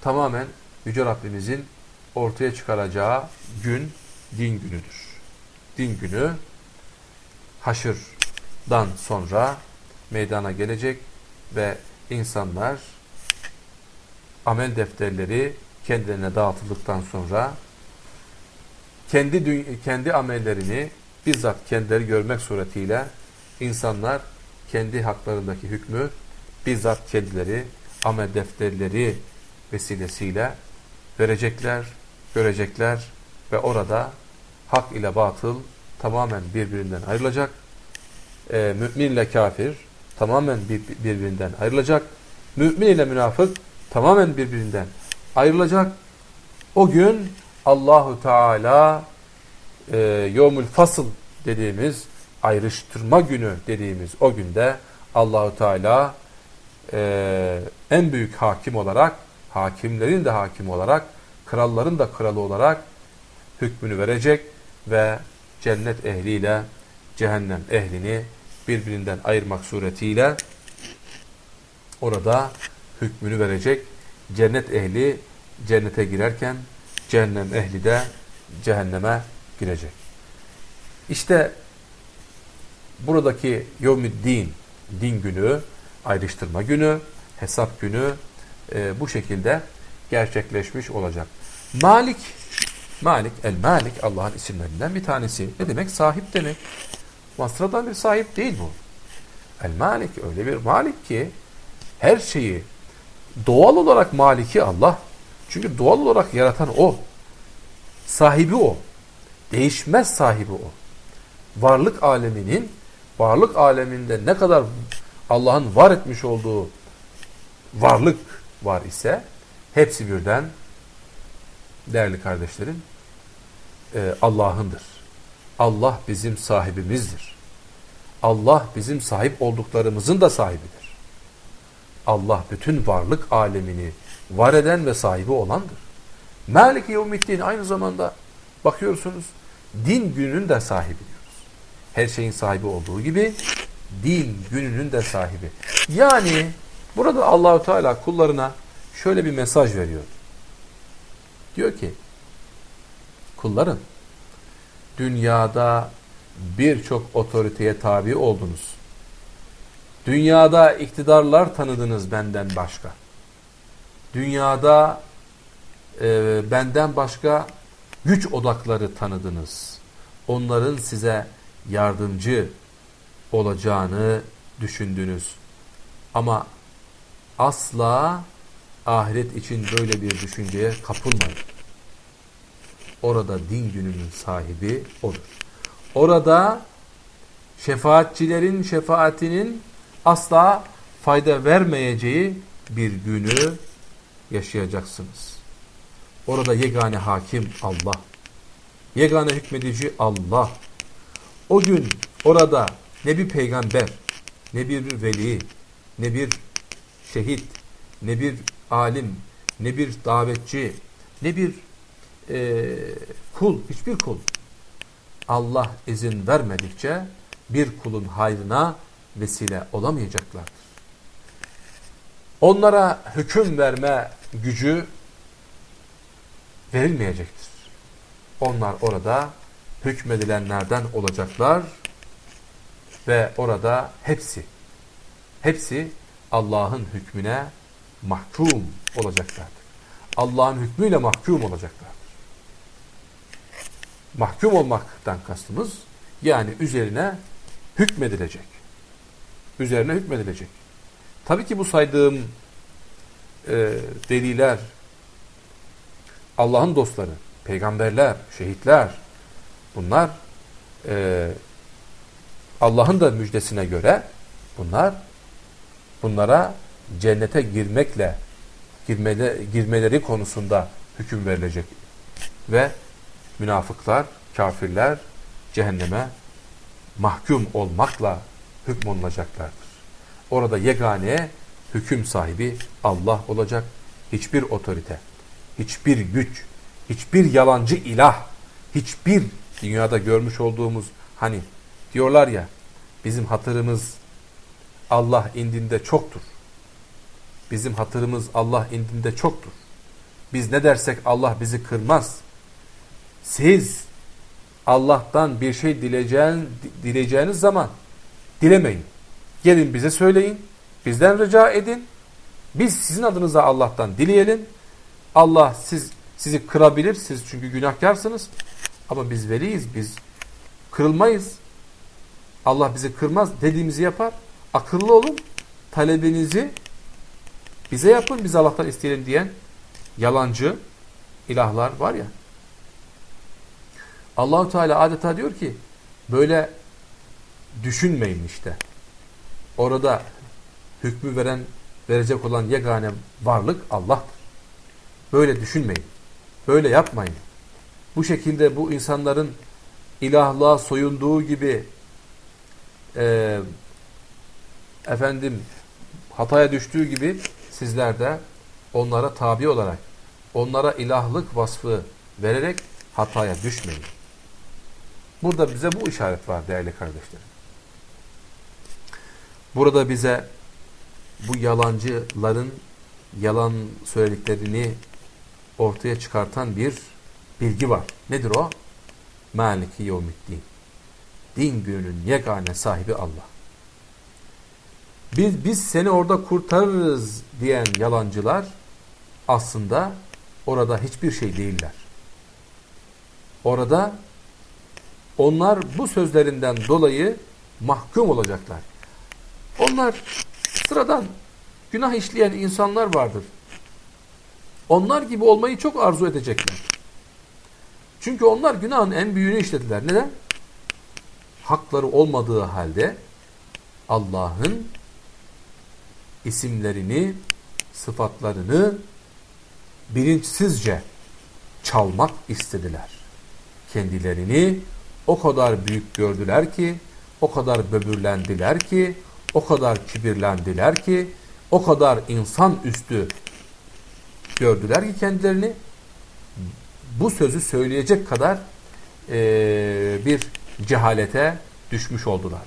tamamen Yüce Rabbimizin ortaya çıkaracağı gün din günüdür. Din günü haşırdan sonra meydana gelecek ve insanlar amel defterleri kendilerine dağıtıldıktan sonra kendi kendi amellerini bizzat kendileri görmek suretiyle insanlar kendi haklarındaki hükmü bizzat kendileri amel defterleri vesilesiyle verecekler, görecekler ve orada hak ile batıl tamamen birbirinden ayrılacak. E, mümin ile kafir tamamen bir, birbirinden ayrılacak. Mümin ile münafık tamamen birbirinden ayrılacak. O gün Allahu Teala e, Yomul Fasıl dediğimiz ayrıştırma günü dediğimiz o günde Allahu Teala e, en büyük hakim olarak, hakimlerin de hakim olarak, kralların da kralı olarak hükmünü verecek ve cennet ehliyle cehennem ehlini birbirinden ayırmak suretiyle orada hükmünü verecek. Cennet ehli cennete girerken cehennem ehli de cehenneme girecek. İşte buradaki din, din günü, ayrıştırma günü, hesap günü e, bu şekilde gerçekleşmiş olacak. Malik, Malik, El Malik Allah'ın isimlerinden bir tanesi. Ne demek? Sahip demek. Masradan bir sahip değil bu. El Malik öyle bir Malik ki her şeyi doğal olarak Maliki Allah. Çünkü doğal olarak yaratan O. Sahibi O. Değişmez sahibi O. Varlık aleminin varlık aleminde ne kadar Allah'ın var etmiş olduğu varlık var ise hepsi birden değerli kardeşlerim e, Allah'ındır. Allah bizim sahibimizdir. Allah bizim sahip olduklarımızın da sahibidir. Allah bütün varlık alemini var eden ve sahibi olandır. Malik-i Yevmiddin aynı zamanda bakıyorsunuz din gününün de sahibi diyoruz. Her şeyin sahibi olduğu gibi din gününün de sahibi. Yani burada Allahu Teala kullarına şöyle bir mesaj veriyor. Diyor ki kulların dünyada birçok otoriteye tabi oldunuz. Dünyada iktidarlar tanıdınız benden başka. Dünyada e, benden başka güç odakları tanıdınız. Onların size yardımcı olacağını düşündünüz. Ama asla ahiret için böyle bir düşünceye kapılmayın. Orada din gününün sahibi odur. Orada şefaatçilerin şefaatinin asla fayda vermeyeceği bir günü yaşayacaksınız. Orada yegane hakim Allah. Yegane hükmedici Allah. O gün orada ne bir peygamber, ne bir veli, ne bir şehit, ne bir alim, ne bir davetçi, ne bir e, kul, hiçbir kul Allah izin vermedikçe bir kulun hayrına vesile olamayacaklardır. Onlara hüküm verme gücü verilmeyecektir. Onlar orada hükmedilenlerden olacaklar ve orada hepsi hepsi Allah'ın hükmüne mahkum olacaklardır. Allah'ın hükmüyle mahkum olacaklardır. Mahkum olmaktan kastımız yani üzerine hükmedilecek. Üzerine hükmedilecek. Tabii ki bu saydığım e, deliler, Allah'ın dostları, peygamberler, şehitler bunlar e, Allah'ın da müjdesine göre bunlar bunlara cennete girmekle girmede, girmeleri konusunda hüküm verilecek. Ve münafıklar, kafirler cehenneme mahkum olmakla hükmolunacaklardır. Orada yegane hüküm sahibi Allah olacak. Hiçbir otorite, hiçbir güç, hiçbir yalancı ilah, hiçbir dünyada görmüş olduğumuz hani diyorlar ya bizim hatırımız Allah indinde çoktur. Bizim hatırımız Allah indinde çoktur. Biz ne dersek Allah bizi kırmaz. Siz Allah'tan bir şey dileyeceğin, dileyeceğiniz zaman dilemeyin. Gelin bize söyleyin. Bizden rica edin. Biz sizin adınıza Allah'tan dileyelim. Allah siz sizi kırabilir. Siz çünkü günahkarsınız. Ama biz veliyiz. Biz kırılmayız. Allah bizi kırmaz. Dediğimizi yapar. Akıllı olun. Talebinizi bize yapın. Biz Allah'tan isteyelim diyen yalancı ilahlar var ya. Allahu Teala adeta diyor ki böyle düşünmeyin işte. Orada hükmü veren, verecek olan yegane varlık Allah'tır. Böyle düşünmeyin. Böyle yapmayın. Bu şekilde bu insanların ilahlığa soyunduğu gibi e, efendim hataya düştüğü gibi sizler de onlara tabi olarak onlara ilahlık vasfı vererek hataya düşmeyin. Burada bize bu işaret var değerli kardeşlerim. Burada bize bu yalancıların yalan söylediklerini ortaya çıkartan bir bilgi var. Nedir o? Maliki yevmiddin. Din gününün yegane sahibi Allah. Biz, biz seni orada kurtarırız diyen yalancılar aslında orada hiçbir şey değiller. Orada onlar bu sözlerinden dolayı mahkum olacaklar. Onlar sıradan günah işleyen insanlar vardır. Onlar gibi olmayı çok arzu edecekler. Çünkü onlar günahın en büyüğünü işlediler. Neden? Hakları olmadığı halde Allah'ın isimlerini, sıfatlarını bilinçsizce çalmak istediler. Kendilerini o kadar büyük gördüler ki, o kadar böbürlendiler ki, o kadar kibirlendiler ki, o kadar insan üstü gördüler ki kendilerini bu sözü söyleyecek kadar e, bir cehalete düşmüş oldular.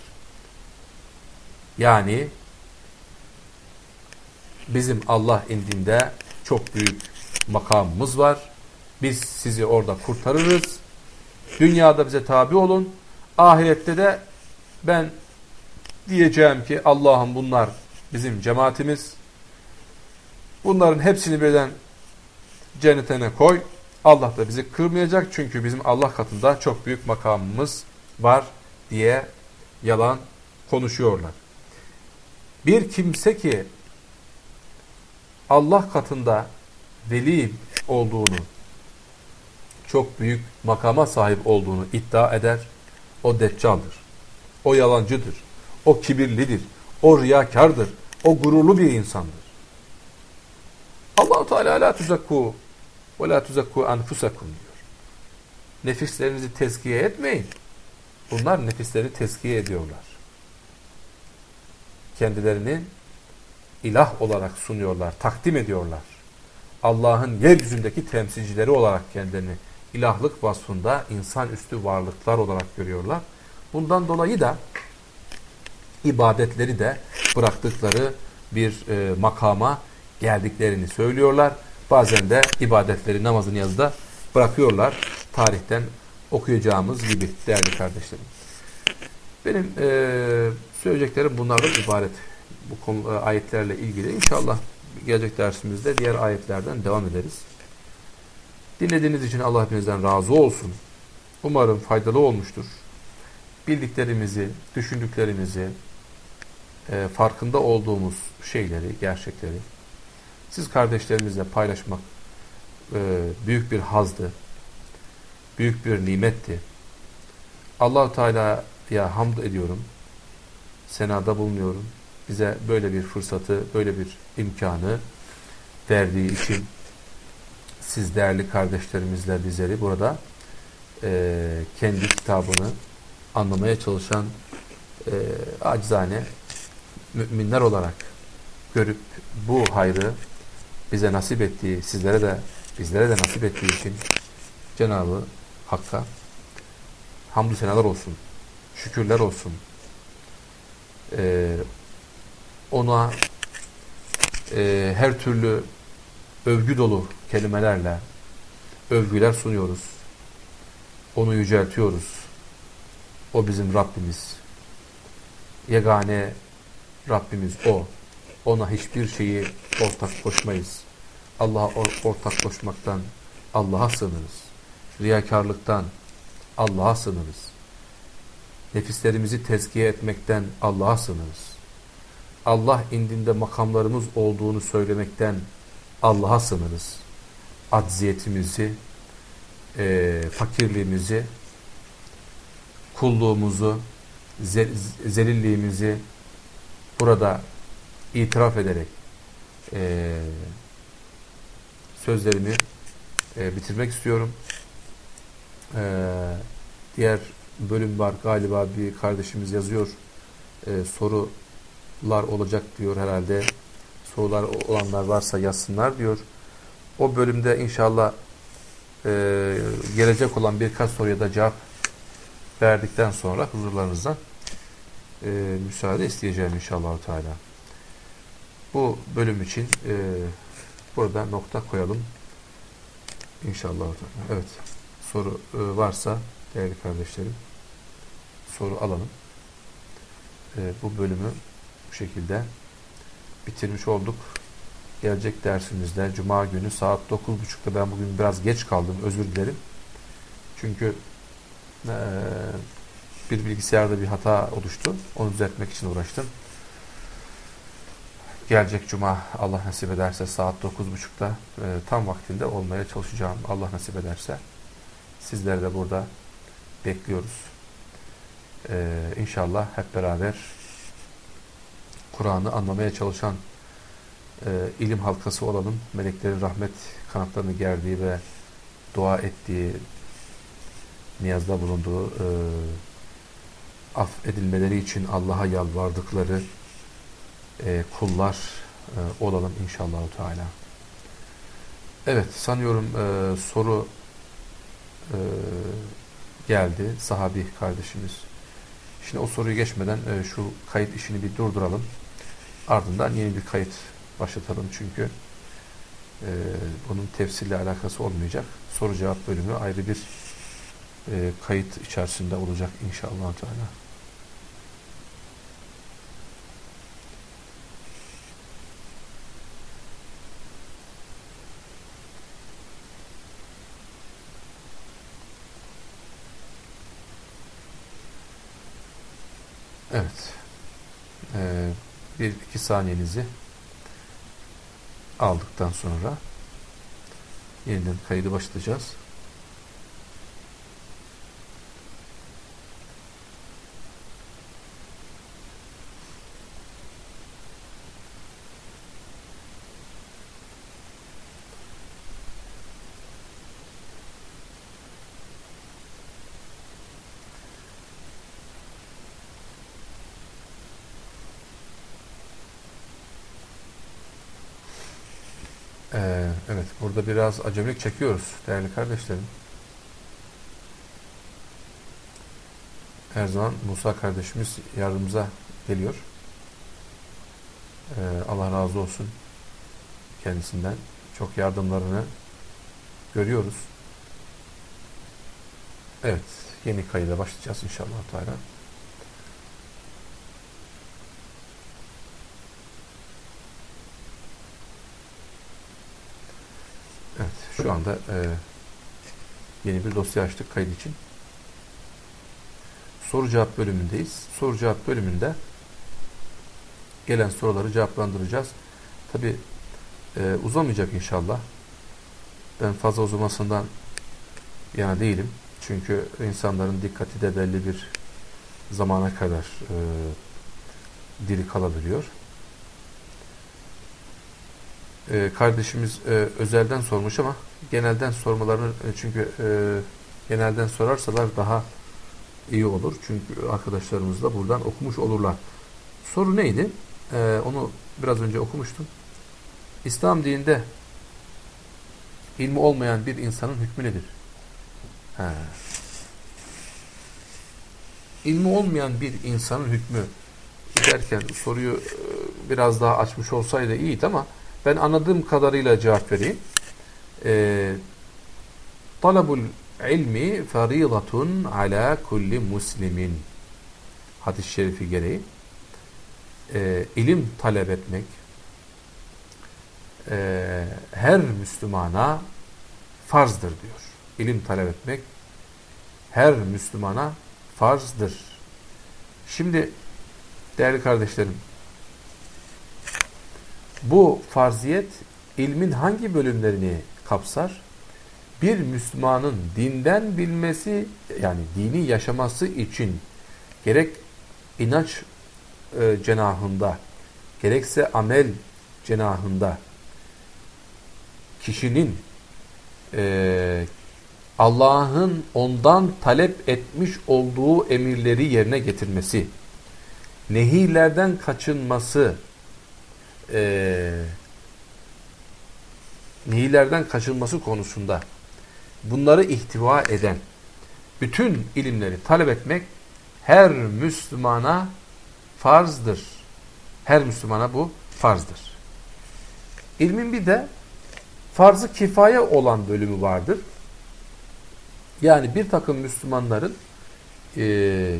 Yani bizim Allah indinde çok büyük makamımız var. Biz sizi orada kurtarırız. Dünyada bize tabi olun. Ahirette de ben diyeceğim ki Allah'ım bunlar bizim cemaatimiz. Bunların hepsini birden cennetine koy. Allah da bizi kırmayacak çünkü bizim Allah katında çok büyük makamımız var diye yalan konuşuyorlar. Bir kimse ki Allah katında veli olduğunu, çok büyük makama sahip olduğunu iddia eder, o deccaldır. O yalancıdır. O kibirlidir. O riyakardır. O gururlu bir insandır. Allahu Teala la tuzakku ve la tuzakku enfusakum diyor. Nefislerinizi tezkiye etmeyin. Bunlar nefisleri tezkiye ediyorlar. Kendilerini ilah olarak sunuyorlar, takdim ediyorlar. Allah'ın yeryüzündeki temsilcileri olarak kendilerini ilahlık vasfında insanüstü varlıklar olarak görüyorlar. Bundan dolayı da ibadetleri de bıraktıkları bir e, makama geldiklerini söylüyorlar. Bazen de ibadetleri namazın yazıda bırakıyorlar. Tarihten okuyacağımız gibi değerli kardeşlerim. Benim e, söyleyeceklerim bunlardan ibaret. Bu konu, e, ayetlerle ilgili. İnşallah gelecek dersimizde diğer ayetlerden devam ederiz. Dinlediğiniz için Allah hepinizden razı olsun. Umarım faydalı olmuştur. Bildiklerimizi, düşündüklerimizi, e, farkında olduğumuz şeyleri, gerçekleri siz kardeşlerimizle paylaşmak e, büyük bir hazdı, büyük bir nimetti. allah Teala'ya hamd ediyorum, senada bulunuyorum. Bize böyle bir fırsatı, böyle bir imkanı verdiği için siz değerli kardeşlerimizle bizleri burada e, kendi kitabını anlamaya çalışan e, acizane müminler olarak görüp bu hayrı bize nasip ettiği, sizlere de bizlere de nasip ettiği için Cenab-ı Hakk'a hamdü senalar olsun, şükürler olsun. Ee, ona e, her türlü övgü dolu kelimelerle övgüler sunuyoruz. Onu yüceltiyoruz. O bizim Rabbimiz. Yegane Rabbimiz O. Ona hiçbir şeyi ortak koşmayız. Allah'a ortak koşmaktan Allah'a sığınırız. Riyakarlıktan Allah'a sığınırız. Nefislerimizi tezkiye etmekten Allah'a sığınırız. Allah indinde makamlarımız olduğunu söylemekten Allah'a sığınırız. Acziyetimizi, e, fakirliğimizi, kulluğumuzu, zelilliğimizi burada itiraf ederek e, sözlerimi e, bitirmek istiyorum. E, diğer bölüm var galiba bir kardeşimiz yazıyor. E, sorular olacak diyor herhalde. Sorular olanlar varsa yazsınlar diyor. O bölümde inşallah e, gelecek olan birkaç soruya da cevap verdikten sonra huzurlarınızdan e, müsaade isteyeceğim inşallah Teala. Bu bölüm için e, burada nokta koyalım. İnşallah. Evet. Soru e, varsa değerli kardeşlerim soru alalım. E, bu bölümü bu şekilde bitirmiş olduk. Gelecek dersimizde Cuma günü saat 9.30'da ben bugün biraz geç kaldım. Özür dilerim. Çünkü e, bir bilgisayarda bir hata oluştu. Onu düzeltmek için uğraştım. Gelecek cuma Allah nasip ederse saat 9.30'da e, tam vaktinde olmaya çalışacağım. Allah nasip ederse. Sizleri de burada bekliyoruz. E, inşallah hep beraber Kur'an'ı anlamaya çalışan e, ilim halkası olalım. Meleklerin rahmet kanatlarını gerdiği ve dua ettiği, niyazda bulunduğu, e, af edilmeleri için Allah'a yalvardıkları e, kullar e, olalım inşallah Teala. Evet sanıyorum e, soru e, geldi sahabi kardeşimiz. Şimdi o soruyu geçmeden e, şu kayıt işini bir durduralım. Ardından yeni bir kayıt başlatalım çünkü e, bunun tefsirle alakası olmayacak. Soru cevap bölümü ayrı bir e, kayıt içerisinde olacak inşallah Teala. 1-2 saniyenizi aldıktan sonra yeniden kaydı başlayacağız. Biraz acemilik çekiyoruz değerli kardeşlerim. Her zaman Musa kardeşimiz yardımıza geliyor. Ee, Allah razı olsun kendisinden. Çok yardımlarını görüyoruz. Evet, yeni kayıda başlayacağız inşallah. Teala. Şu anda e, yeni bir dosya açtık kayıt için. Soru cevap bölümündeyiz. Soru cevap bölümünde gelen soruları cevaplandıracağız. Tabi e, uzamayacak inşallah. Ben fazla uzamasından yana değilim. Çünkü insanların dikkati de belli bir zamana kadar e, diri kalabiliyor e, kardeşimiz e, özelden sormuş ama genelden sormalarını e, çünkü e, genelden sorarsalar daha iyi olur. Çünkü arkadaşlarımız da buradan okumuş olurlar. Soru neydi? E, onu biraz önce okumuştum. İslam dininde ilmi olmayan bir insanın hükmü nedir? He. İlmi olmayan bir insanın hükmü derken soruyu e, biraz daha açmış olsaydı iyiydi ama ben anladığım kadarıyla cevap vereyim. Ee, talabul ilmi faridatun ala kulli muslimin hadis-i şerifi gereği e, ilim talep etmek e, her Müslümana farzdır diyor. İlim talep etmek her Müslümana farzdır. Şimdi değerli kardeşlerim bu farziyet ilmin hangi bölümlerini kapsar? Bir Müslümanın dinden bilmesi yani dini yaşaması için gerek inanç e, cenahında gerekse amel cenahında kişinin e, Allah'ın ondan talep etmiş olduğu emirleri yerine getirmesi, nehirlerden kaçınması, e, nehirlerden kaçınması konusunda bunları ihtiva eden bütün ilimleri talep etmek her Müslümana farzdır. Her Müslümana bu farzdır. İlmin bir de farzı kifaye olan bölümü vardır. Yani bir takım Müslümanların e,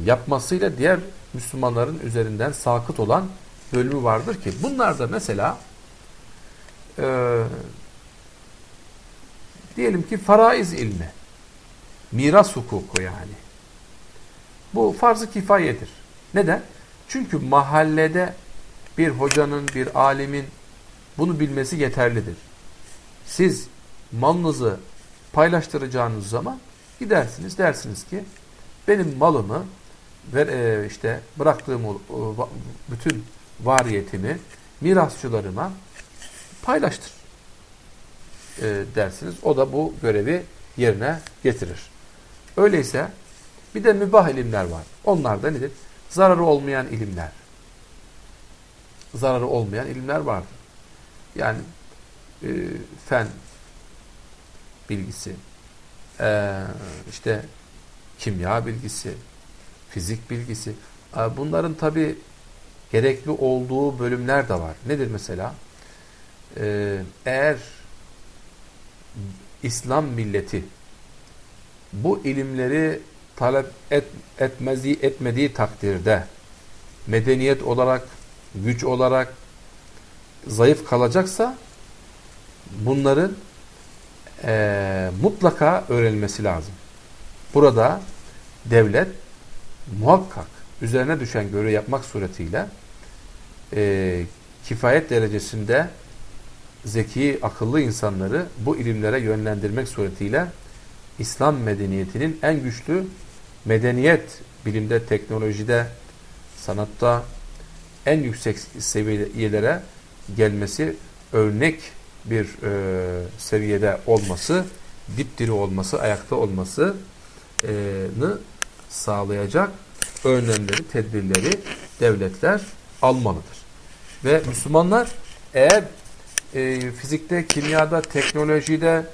yapmasıyla diğer Müslümanların üzerinden sakıt olan bölümü vardır ki bunlar da mesela e, diyelim ki faraiz ilmi miras hukuku yani bu farz-ı kifayedir. Neden? Çünkü mahallede bir hocanın, bir alimin bunu bilmesi yeterlidir. Siz malınızı paylaştıracağınız zaman gidersiniz dersiniz ki benim malımı ve e, işte bıraktığım bütün variyetimi mirasçılarıma paylaştır e, dersiniz. O da bu görevi yerine getirir. Öyleyse bir de mübah ilimler var. Onlar da nedir? Zararı olmayan ilimler. Zararı olmayan ilimler vardır. Yani e, fen bilgisi, e, işte kimya bilgisi, fizik bilgisi. E, bunların tabi gerekli olduğu bölümler de var. Nedir mesela? E, eğer İslam milleti bu ilimleri talep et, etmezi, etmediği takdirde medeniyet olarak, güç olarak zayıf kalacaksa bunların e, mutlaka öğrenilmesi lazım. Burada devlet muhakkak üzerine düşen görevi yapmak suretiyle e, kifayet derecesinde zeki, akıllı insanları bu ilimlere yönlendirmek suretiyle İslam medeniyetinin en güçlü medeniyet bilimde, teknolojide, sanatta en yüksek seviyelere gelmesi örnek bir e, seviyede olması, dipdiri olması, ayakta olmasını sağlayacak önlemleri, tedbirleri devletler almalıdır. Ve Müslümanlar eğer e, fizikte, kimyada, teknolojide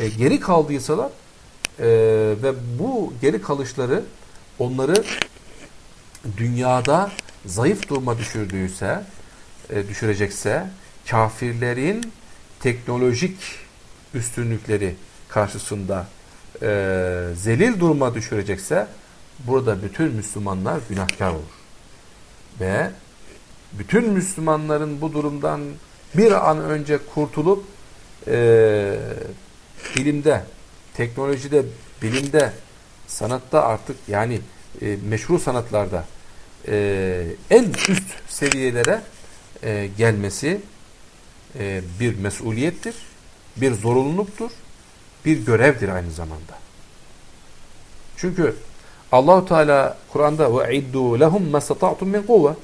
e, geri kaldıysalar e, ve bu geri kalışları onları dünyada zayıf duruma düşürdüyse, e, düşürecekse kafirlerin teknolojik üstünlükleri karşısında e, zelil duruma düşürecekse burada bütün Müslümanlar günahkar olur. Ve bütün Müslümanların bu durumdan bir an önce kurtulup e, bilimde, teknolojide, bilimde, sanatta artık yani e, meşru sanatlarda e, en üst seviyelere e, gelmesi e, bir mesuliyettir, bir zorunluluktur, bir görevdir aynı zamanda. Çünkü Allahu Teala Kur'an'da ve iddu lehum mastata'tum min kuvve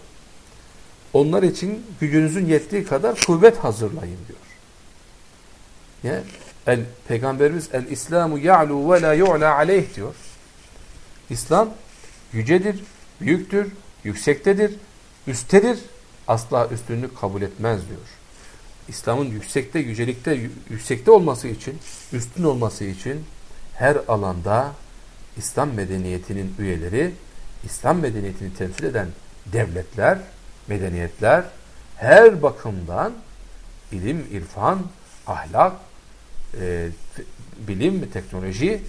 onlar için gücünüzün yettiği kadar kuvvet hazırlayın diyor. Ya, el, Peygamberimiz el İslamu ya'lu ve la yu'la aleyh diyor. İslam yücedir, büyüktür, yüksektedir, üstedir. Asla üstünlük kabul etmez diyor. İslam'ın yüksekte, yücelikte, yüksekte olması için, üstün olması için her alanda İslam medeniyetinin üyeleri, İslam medeniyetini temsil eden devletler, medeniyetler her bakımdan ilim, irfan, ahlak, e, bilim, teknoloji,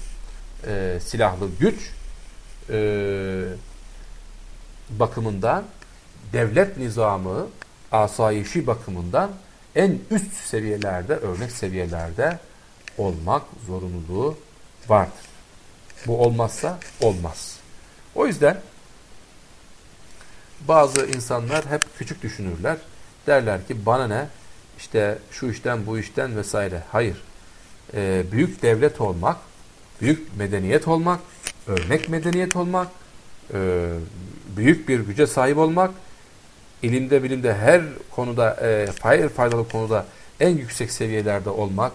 e, silahlı güç e, bakımından devlet nizamı, asayişi bakımından en üst seviyelerde, örnek seviyelerde olmak zorunluluğu vardır. Bu olmazsa olmaz. O yüzden bazı insanlar hep küçük düşünürler. Derler ki bana ne işte şu işten bu işten vesaire. Hayır. Ee, büyük devlet olmak, büyük medeniyet olmak, örnek medeniyet olmak, e, büyük bir güce sahip olmak, ilimde bilimde her konuda e, hayır faydalı konuda en yüksek seviyelerde olmak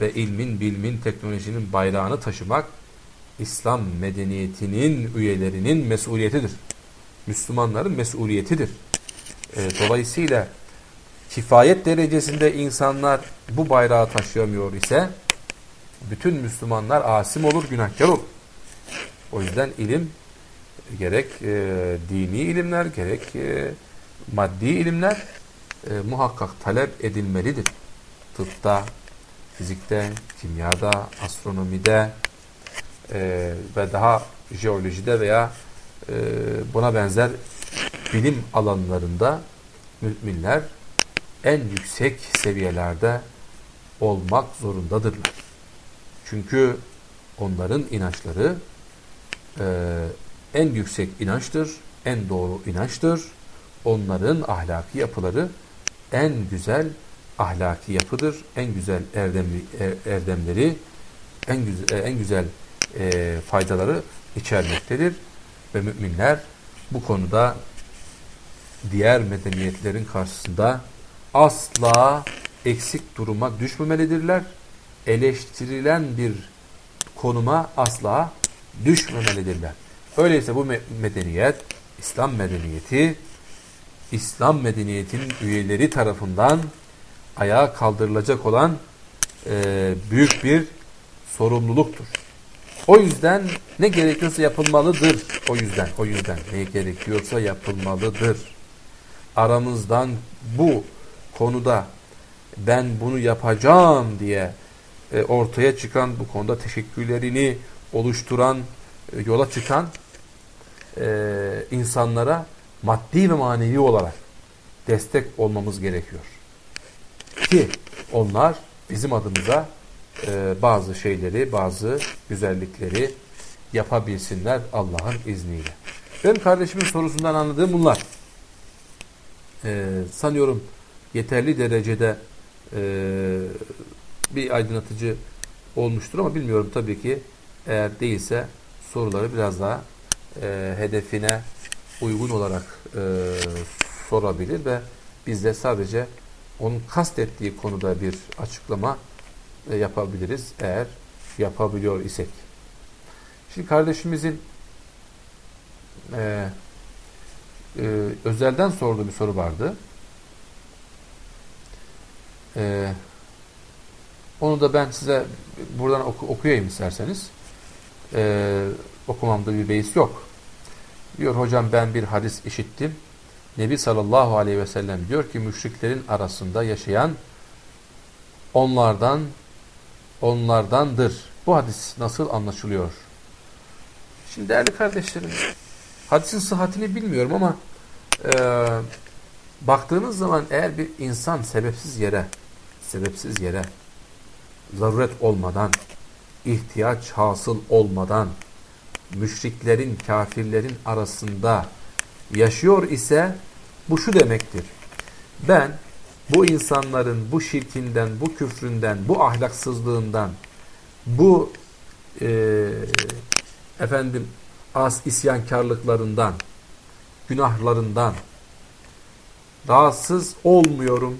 ve ilmin, bilmin, teknolojinin bayrağını taşımak İslam medeniyetinin üyelerinin mesuliyetidir. Müslümanların mesuliyetidir. E, dolayısıyla kifayet derecesinde insanlar bu bayrağı taşıyamıyor ise bütün Müslümanlar asim olur, günahkar olur. O yüzden ilim gerek e, dini ilimler gerek e, maddi ilimler e, muhakkak talep edilmelidir. Tıpta, fizikte, kimyada, astronomide e, ve daha jeolojide veya e, buna benzer bilim alanlarında müminler en yüksek seviyelerde olmak zorundadırlar. Çünkü onların inançları e, en yüksek inançtır, en doğru inançtır. Onların ahlaki yapıları en güzel ahlaki yapıdır, en güzel erdemli, er, erdemleri, en güzel, en güzel e, faydaları içermektedir. Ve müminler bu konuda diğer medeniyetlerin karşısında asla eksik duruma düşmemelidirler. Eleştirilen bir konuma asla düşmemelidirler. Öyleyse bu medeniyet, İslam medeniyeti, İslam medeniyetinin üyeleri tarafından ayağa kaldırılacak olan e, büyük bir sorumluluktur. O yüzden ne gerekiyorsa yapılmalıdır. O yüzden, o yüzden ne gerekiyorsa yapılmalıdır. Aramızdan bu konuda ben bunu yapacağım diye e, ortaya çıkan bu konuda teşekkürlerini oluşturan, e, yola çıkan e, insanlara maddi ve manevi olarak destek olmamız gerekiyor. Ki onlar bizim adımıza e, bazı şeyleri, bazı güzellikleri yapabilsinler Allah'ın izniyle. Benim kardeşimin sorusundan anladığım bunlar. E, sanıyorum yeterli derecede e, bir aydınlatıcı olmuştur ama bilmiyorum tabii ki eğer değilse soruları biraz daha e, hedefine uygun olarak e, sorabilir ve biz de sadece onun kastettiği konuda bir açıklama yapabiliriz eğer yapabiliyor isek. Şimdi kardeşimizin e, e, özelden sorduğu bir soru vardı. E, onu da ben size buradan oku, okuyayım isterseniz. E, okumamda bir beis yok. Diyor hocam ben bir hadis işittim. Nebi sallallahu aleyhi ve sellem diyor ki müşriklerin arasında yaşayan onlardan onlardandır. Bu hadis nasıl anlaşılıyor? Şimdi değerli kardeşlerim hadisin sıhhatini bilmiyorum ama e, baktığınız zaman eğer bir insan sebepsiz yere sebepsiz yere zaruret olmadan ihtiyaç hasıl olmadan müşriklerin, kafirlerin arasında yaşıyor ise bu şu demektir. Ben bu insanların bu şirkinden, bu küfründen, bu ahlaksızlığından, bu e, efendim az isyankarlıklarından, günahlarından rahatsız olmuyorum.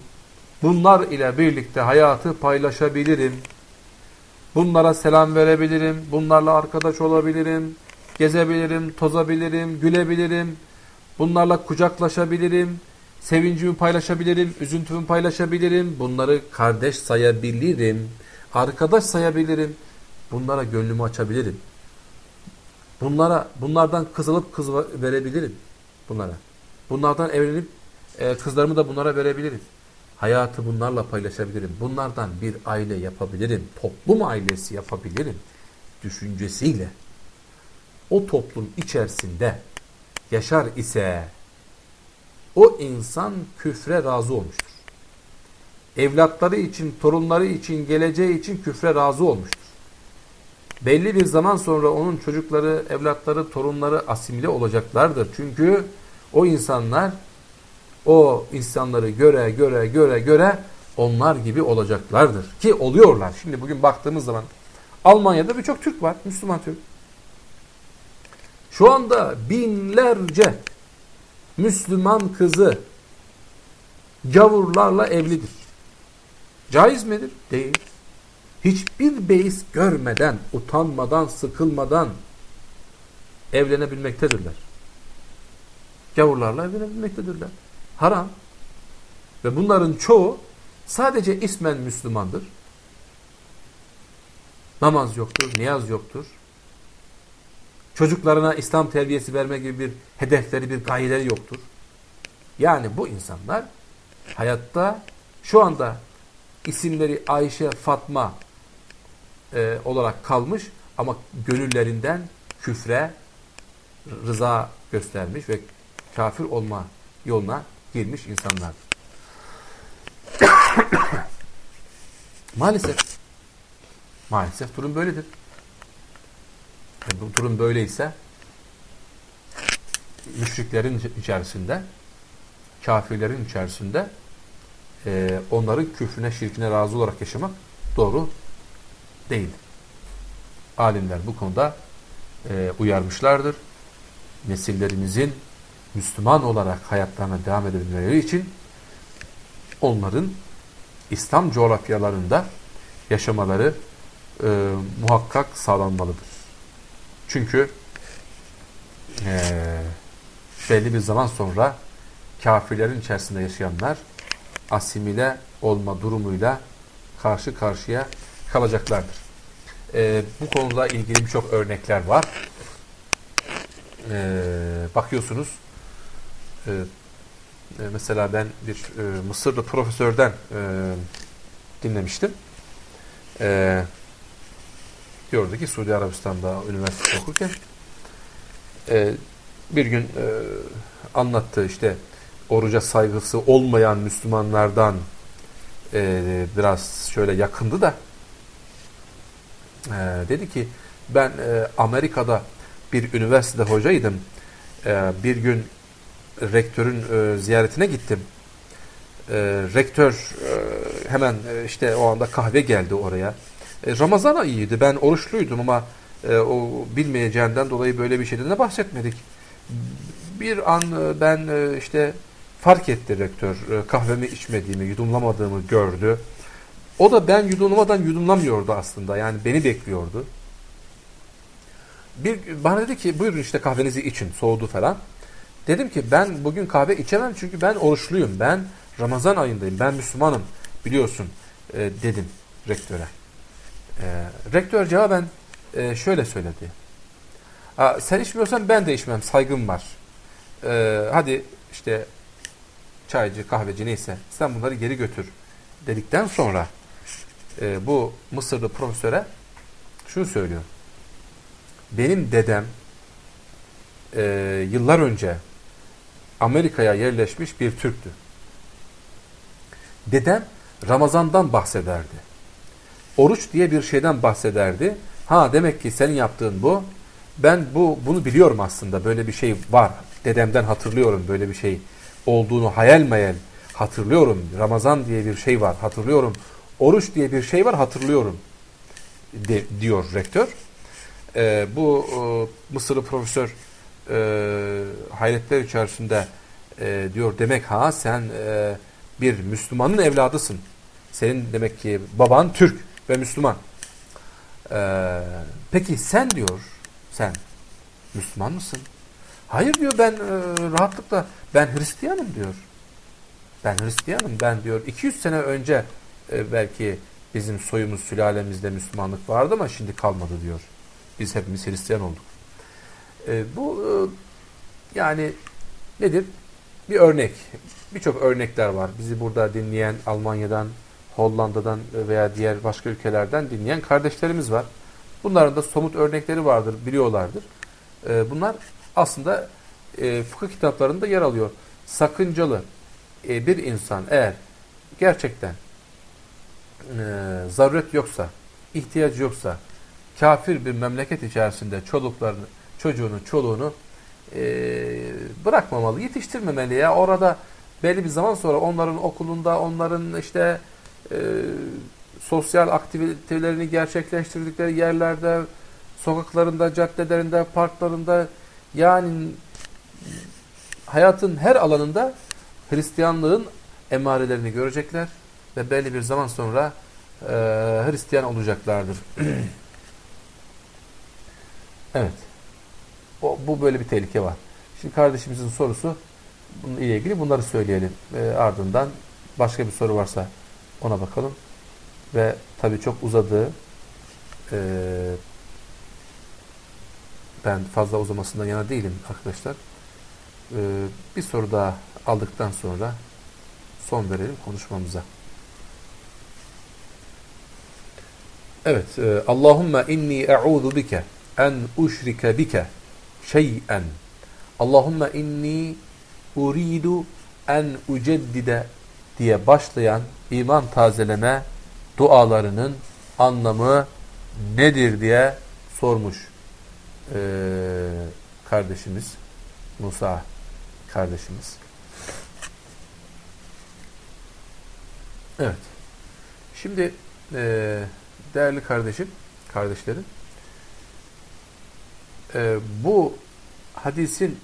Bunlar ile birlikte hayatı paylaşabilirim. Bunlara selam verebilirim, bunlarla arkadaş olabilirim, gezebilirim, tozabilirim, gülebilirim, bunlarla kucaklaşabilirim, sevincimi paylaşabilirim, üzüntümü paylaşabilirim, bunları kardeş sayabilirim, arkadaş sayabilirim, bunlara gönlümü açabilirim. Bunlara, bunlardan kız alıp kız verebilirim bunlara. Bunlardan evlenip e, kızlarımı da bunlara verebilirim. Hayatı bunlarla paylaşabilirim. Bunlardan bir aile yapabilirim. Toplum ailesi yapabilirim. Düşüncesiyle o toplum içerisinde yaşar ise o insan küfre razı olmuştur. evlatları için, torunları için, geleceği için küfre razı olmuştur. Belli bir zaman sonra onun çocukları, evlatları, torunları asimile olacaklardır. Çünkü o insanlar o insanları göre göre göre göre onlar gibi olacaklardır. Ki oluyorlar. Şimdi bugün baktığımız zaman Almanya'da birçok Türk var. Müslüman Türk. Şu anda binlerce Müslüman kızı gavurlarla evlidir. Caiz midir? Değil. Hiçbir beis görmeden, utanmadan, sıkılmadan evlenebilmektedirler. Gavurlarla evlenebilmektedirler. Haram. Ve bunların çoğu sadece ismen Müslümandır. Namaz yoktur, niyaz yoktur. Çocuklarına İslam terbiyesi verme gibi bir hedefleri, bir gayeleri yoktur. Yani bu insanlar hayatta şu anda isimleri Ayşe, Fatma e, olarak kalmış ama gönüllerinden küfre rıza göstermiş ve kafir olma yoluna girmiş insanlar. Maalesef maalesef durum böyledir. Bu durum böyleyse müşriklerin içerisinde kafirlerin içerisinde e, onların küfrüne, şirkine razı olarak yaşamak doğru değil. Alimler bu konuda e, uyarmışlardır. Nesillerimizin Müslüman olarak hayatlarına devam edebilmeleri için onların İslam coğrafyalarında yaşamaları e, muhakkak sağlanmalıdır. Çünkü e, belli bir zaman sonra kafirlerin içerisinde yaşayanlar asimile olma durumuyla karşı karşıya kalacaklardır. E, bu konuda ilgili birçok örnekler var. E, bakıyorsunuz e, e, mesela ben bir e, Mısırlı profesörden e, dinlemiştim. E, diyordu ki Suudi Arabistan'da üniversite okurken e, bir gün e, anlattı işte oruca saygısı olmayan Müslümanlardan e, biraz şöyle yakındı da e, dedi ki ben e, Amerika'da bir üniversitede hocaydım. E, bir gün rektörün e, ziyaretine gittim. E, rektör e, hemen e, işte o anda kahve geldi oraya. E, Ramazan ayıydı. Ben oruçluydum ama e, o bilmeyeceğinden dolayı böyle bir şeyden de bahsetmedik. Bir an e, ben e, işte fark etti rektör. E, kahvemi içmediğimi, yudumlamadığımı gördü. O da ben yudumlamadan yudumlamıyordu aslında. Yani beni bekliyordu. Bir, bana dedi ki buyurun işte kahvenizi için. Soğudu falan. Dedim ki ben bugün kahve içemem çünkü ben oruçluyum. Ben Ramazan ayındayım. Ben Müslümanım biliyorsun dedim rektöre. E, rektör cevaben e, şöyle söyledi. sen içmiyorsan ben de içmem. Saygım var. E, hadi işte çaycı, kahveci neyse sen bunları geri götür dedikten sonra e, bu Mısırlı profesöre şunu söylüyor. Benim dedem e, yıllar önce Amerika'ya yerleşmiş bir Türktü. Dedem Ramazan'dan bahsederdi. Oruç diye bir şeyden bahsederdi. Ha demek ki senin yaptığın bu. Ben bu bunu biliyorum aslında. Böyle bir şey var. Dedemden hatırlıyorum böyle bir şey olduğunu hayal meyal hatırlıyorum. Ramazan diye bir şey var hatırlıyorum. Oruç diye bir şey var hatırlıyorum de, diyor rektör. Ee, bu e, Mısırlı profesör e, hayretler içerisinde e, diyor demek ha sen e, bir Müslümanın evladısın. Senin demek ki baban Türk ve Müslüman. E, peki sen diyor sen Müslüman mısın? Hayır diyor ben e, rahatlıkla ben Hristiyanım diyor. Ben Hristiyanım ben diyor 200 sene önce e, belki bizim soyumuz sülalemizde Müslümanlık vardı ama şimdi kalmadı diyor. Biz hepimiz Hristiyan olduk. E, bu e, yani nedir? Bir örnek. Birçok örnekler var. Bizi burada dinleyen Almanya'dan, Hollanda'dan veya diğer başka ülkelerden dinleyen kardeşlerimiz var. Bunların da somut örnekleri vardır, biliyorlardır. E, bunlar aslında e, fıkıh kitaplarında yer alıyor. Sakıncalı e, bir insan eğer gerçekten e, zaruret yoksa, ihtiyacı yoksa, kafir bir memleket içerisinde çoluklarını, çocuğunu, çoluğunu bırakmamalı, yetiştirmemeli ya. Orada belli bir zaman sonra onların okulunda, onların işte e, sosyal aktivitelerini gerçekleştirdikleri yerlerde, sokaklarında, caddelerinde, parklarında yani hayatın her alanında Hristiyanlığın emarelerini görecekler ve belli bir zaman sonra e, Hristiyan olacaklardır. evet. O, bu böyle bir tehlike var. Şimdi kardeşimizin sorusu bununla ilgili bunları söyleyelim. E, ardından başka bir soru varsa ona bakalım. Ve tabii çok uzadığı e, ben fazla uzamasından yana değilim arkadaşlar. E, bir soru daha aldıktan sonra son verelim konuşmamıza. Evet. E, Allahümme inni e'udhu bike en uşrike bike şey'en. Allahümme inni uridu en uceddide diye başlayan iman tazeleme dualarının anlamı nedir diye sormuş ee, kardeşimiz Musa kardeşimiz. Evet. Şimdi e, değerli kardeşim, kardeşlerim e, bu hadisin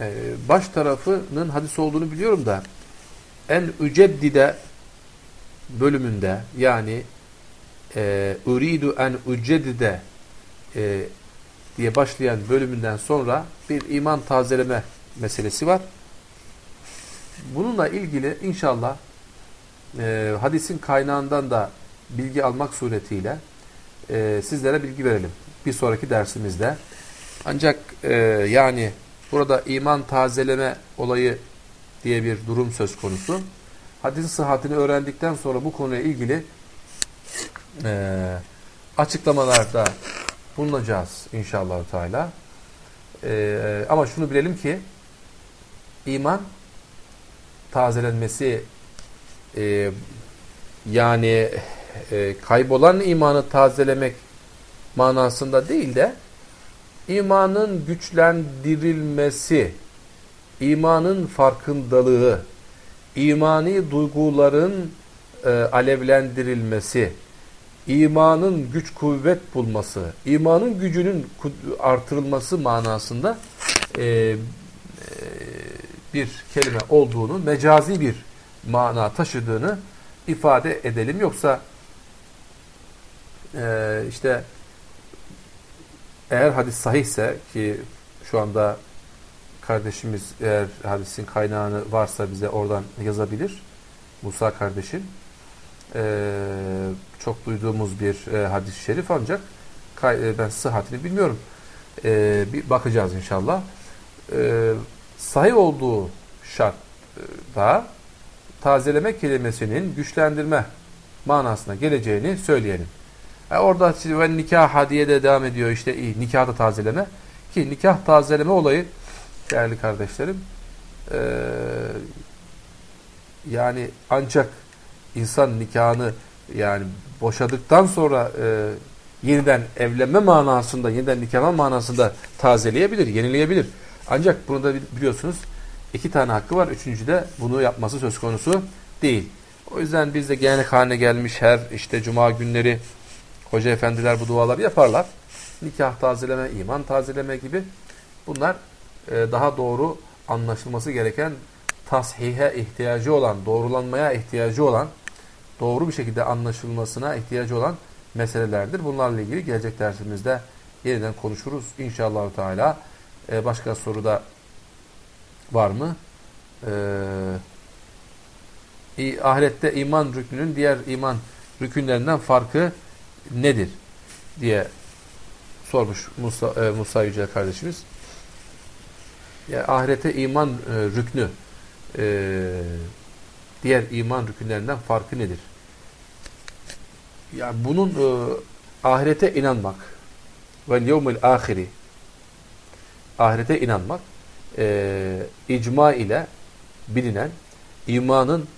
e, baş tarafının hadis olduğunu biliyorum da en üceddide bölümünde yani e, uridu en üceddide e, diye başlayan bölümünden sonra bir iman tazeleme meselesi var. Bununla ilgili inşallah e, hadisin kaynağından da bilgi almak suretiyle e, sizlere bilgi verelim. Bir sonraki dersimizde. Ancak e, yani burada iman tazeleme olayı diye bir durum söz konusu. Hadisin sıhhatini öğrendikten sonra bu konuyla ilgili e, açıklamalarda bulunacağız inşallah Teala. E, ama şunu bilelim ki iman tazelenmesi e, yani e, kaybolan imanı tazelemek manasında değil de imanın güçlendirilmesi, imanın farkındalığı, imani duyguların e, alevlendirilmesi, imanın güç kuvvet bulması, imanın gücünün artırılması manasında e, e, bir kelime olduğunu, mecazi bir mana taşıdığını ifade edelim. Yoksa e, işte eğer hadis sahihse ki şu anda kardeşimiz eğer hadisin kaynağını varsa bize oradan yazabilir. Musa kardeşim. Ee, çok duyduğumuz bir e, hadis-i şerif ancak e, ben sıhhatini bilmiyorum. Ee, bir bakacağız inşallah. Ee, sahih olduğu şartta tazeleme kelimesinin güçlendirme manasına geleceğini söyleyelim. Yani e, orada ve nikah diye de devam ediyor işte nikahda tazeleme. Ki nikah tazeleme olayı değerli kardeşlerim e, yani ancak insan nikahını yani boşadıktan sonra e, yeniden evlenme manasında, yeniden nikahlanma manasında tazeleyebilir, yenileyebilir. Ancak bunu da biliyorsunuz iki tane hakkı var. Üçüncü de bunu yapması söz konusu değil. O yüzden biz de gelenek haline gelmiş her işte cuma günleri hoca efendiler bu duaları yaparlar. Nikah tazeleme, iman tazeleme gibi bunlar e, daha doğru anlaşılması gereken tashihe ihtiyacı olan, doğrulanmaya ihtiyacı olan, doğru bir şekilde anlaşılmasına ihtiyacı olan meselelerdir. Bunlarla ilgili gelecek dersimizde yeniden konuşuruz. İnşallah Teala. Ee, başka soruda var mı? Ee, ahirette iman rükünün diğer iman rükünlerinden farkı nedir? diye sormuş Musa, e, Musa Yücel kardeşimiz. Yani ahirete iman e, rüknü e, diğer iman rükünlerinden farkı nedir? Yani bunun e, ahirete inanmak ve yevmil ahiri ahirete inanmak e, icma ile bilinen imanın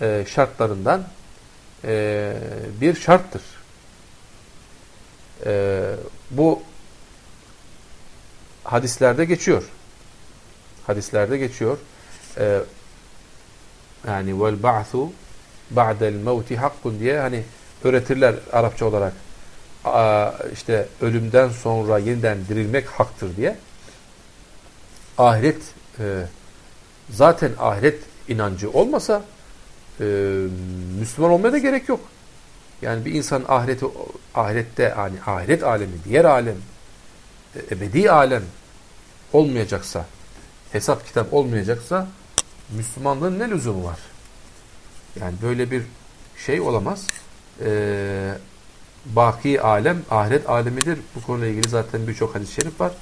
e, şartlarından e, bir şarttır. E, bu hadislerde geçiyor. Hadislerde geçiyor. E, yani vel ba'thu ba'del mevti hakkun diye hani öğretirler Arapça olarak. Aa, işte ölümden sonra yeniden dirilmek haktır diye. Ahiret e, zaten ahiret inancı olmasa e, Müslüman olmaya da gerek yok. Yani bir insan ahireti ahirette yani ahiret alemi, diğer alem, e, ebedi alem olmayacaksa, hesap kitap olmayacaksa Müslümanlığın ne lüzumu var? Yani böyle bir şey olamaz. Ee, baki alem, ahiret alemidir. Bu konuyla ilgili zaten birçok hadis-i şerif var.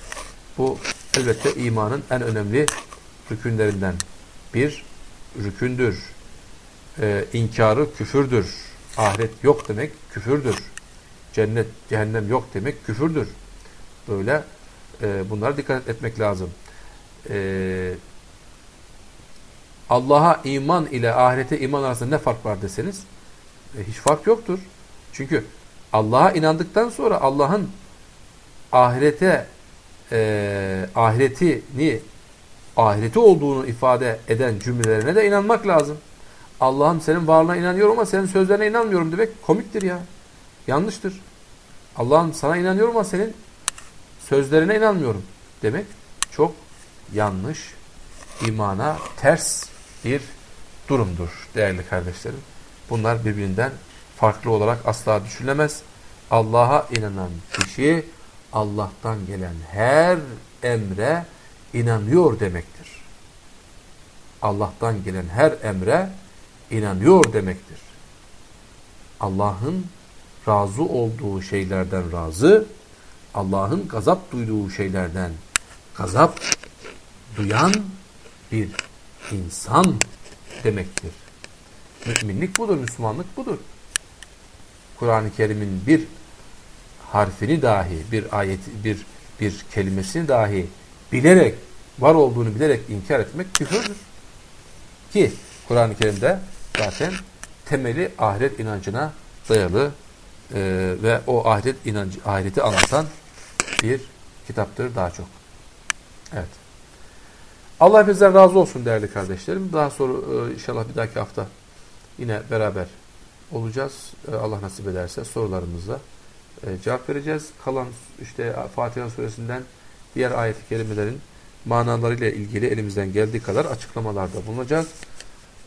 Bu elbette imanın en önemli rükünlerinden bir rükündür. Ee, inkarı küfürdür. Ahiret yok demek küfürdür. Cennet, cehennem yok demek küfürdür. Böyle e, bunlara dikkat etmek lazım. Eee Allah'a iman ile ahirete iman arasında ne fark var deseniz e, hiç fark yoktur. Çünkü Allah'a inandıktan sonra Allah'ın ahirete e, ahiretini ahireti olduğunu ifade eden cümlelerine de inanmak lazım. Allah'ım senin varlığına inanıyorum ama senin sözlerine inanmıyorum demek komiktir ya. Yanlıştır. Allah'ım sana inanıyorum ama senin sözlerine inanmıyorum demek çok yanlış, imana ters bir durumdur değerli kardeşlerim. Bunlar birbirinden farklı olarak asla düşünülemez. Allah'a inanan kişi Allah'tan gelen her emre inanıyor demektir. Allah'tan gelen her emre inanıyor demektir. Allah'ın razı olduğu şeylerden razı, Allah'ın gazap duyduğu şeylerden gazap duyan bir insan demektir. Müminlik budur, Müslümanlık budur. Kur'an-ı Kerim'in bir harfini dahi, bir ayet, bir bir kelimesini dahi bilerek, var olduğunu bilerek inkar etmek küfürdür. Ki Kur'an-ı Kerim'de zaten temeli ahiret inancına dayalı e, ve o ahiret inancı, ahireti anlatan bir kitaptır daha çok. Evet. Allah hepinizden razı olsun değerli kardeşlerim. Daha sonra e, inşallah bir dahaki hafta yine beraber olacağız. E, Allah nasip ederse sorularımızla e, cevap vereceğiz. Kalan işte Fatiha suresinden diğer ayet-i kerimelerin manalarıyla ilgili elimizden geldiği kadar açıklamalarda bulunacağız.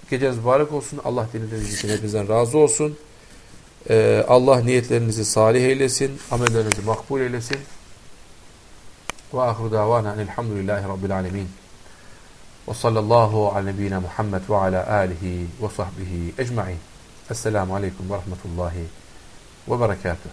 Geceniz mübarek olsun. Allah dinlediğiniz için hepinizden razı olsun. Allah niyetlerinizi salih eylesin. Amellerinizi makbul eylesin. Ve ahru davana elhamdülillahi rabbil alemin. وصلى الله على نبينا محمد وعلى آله وصحبه أجمعين. السلام عليكم ورحمة الله وبركاته.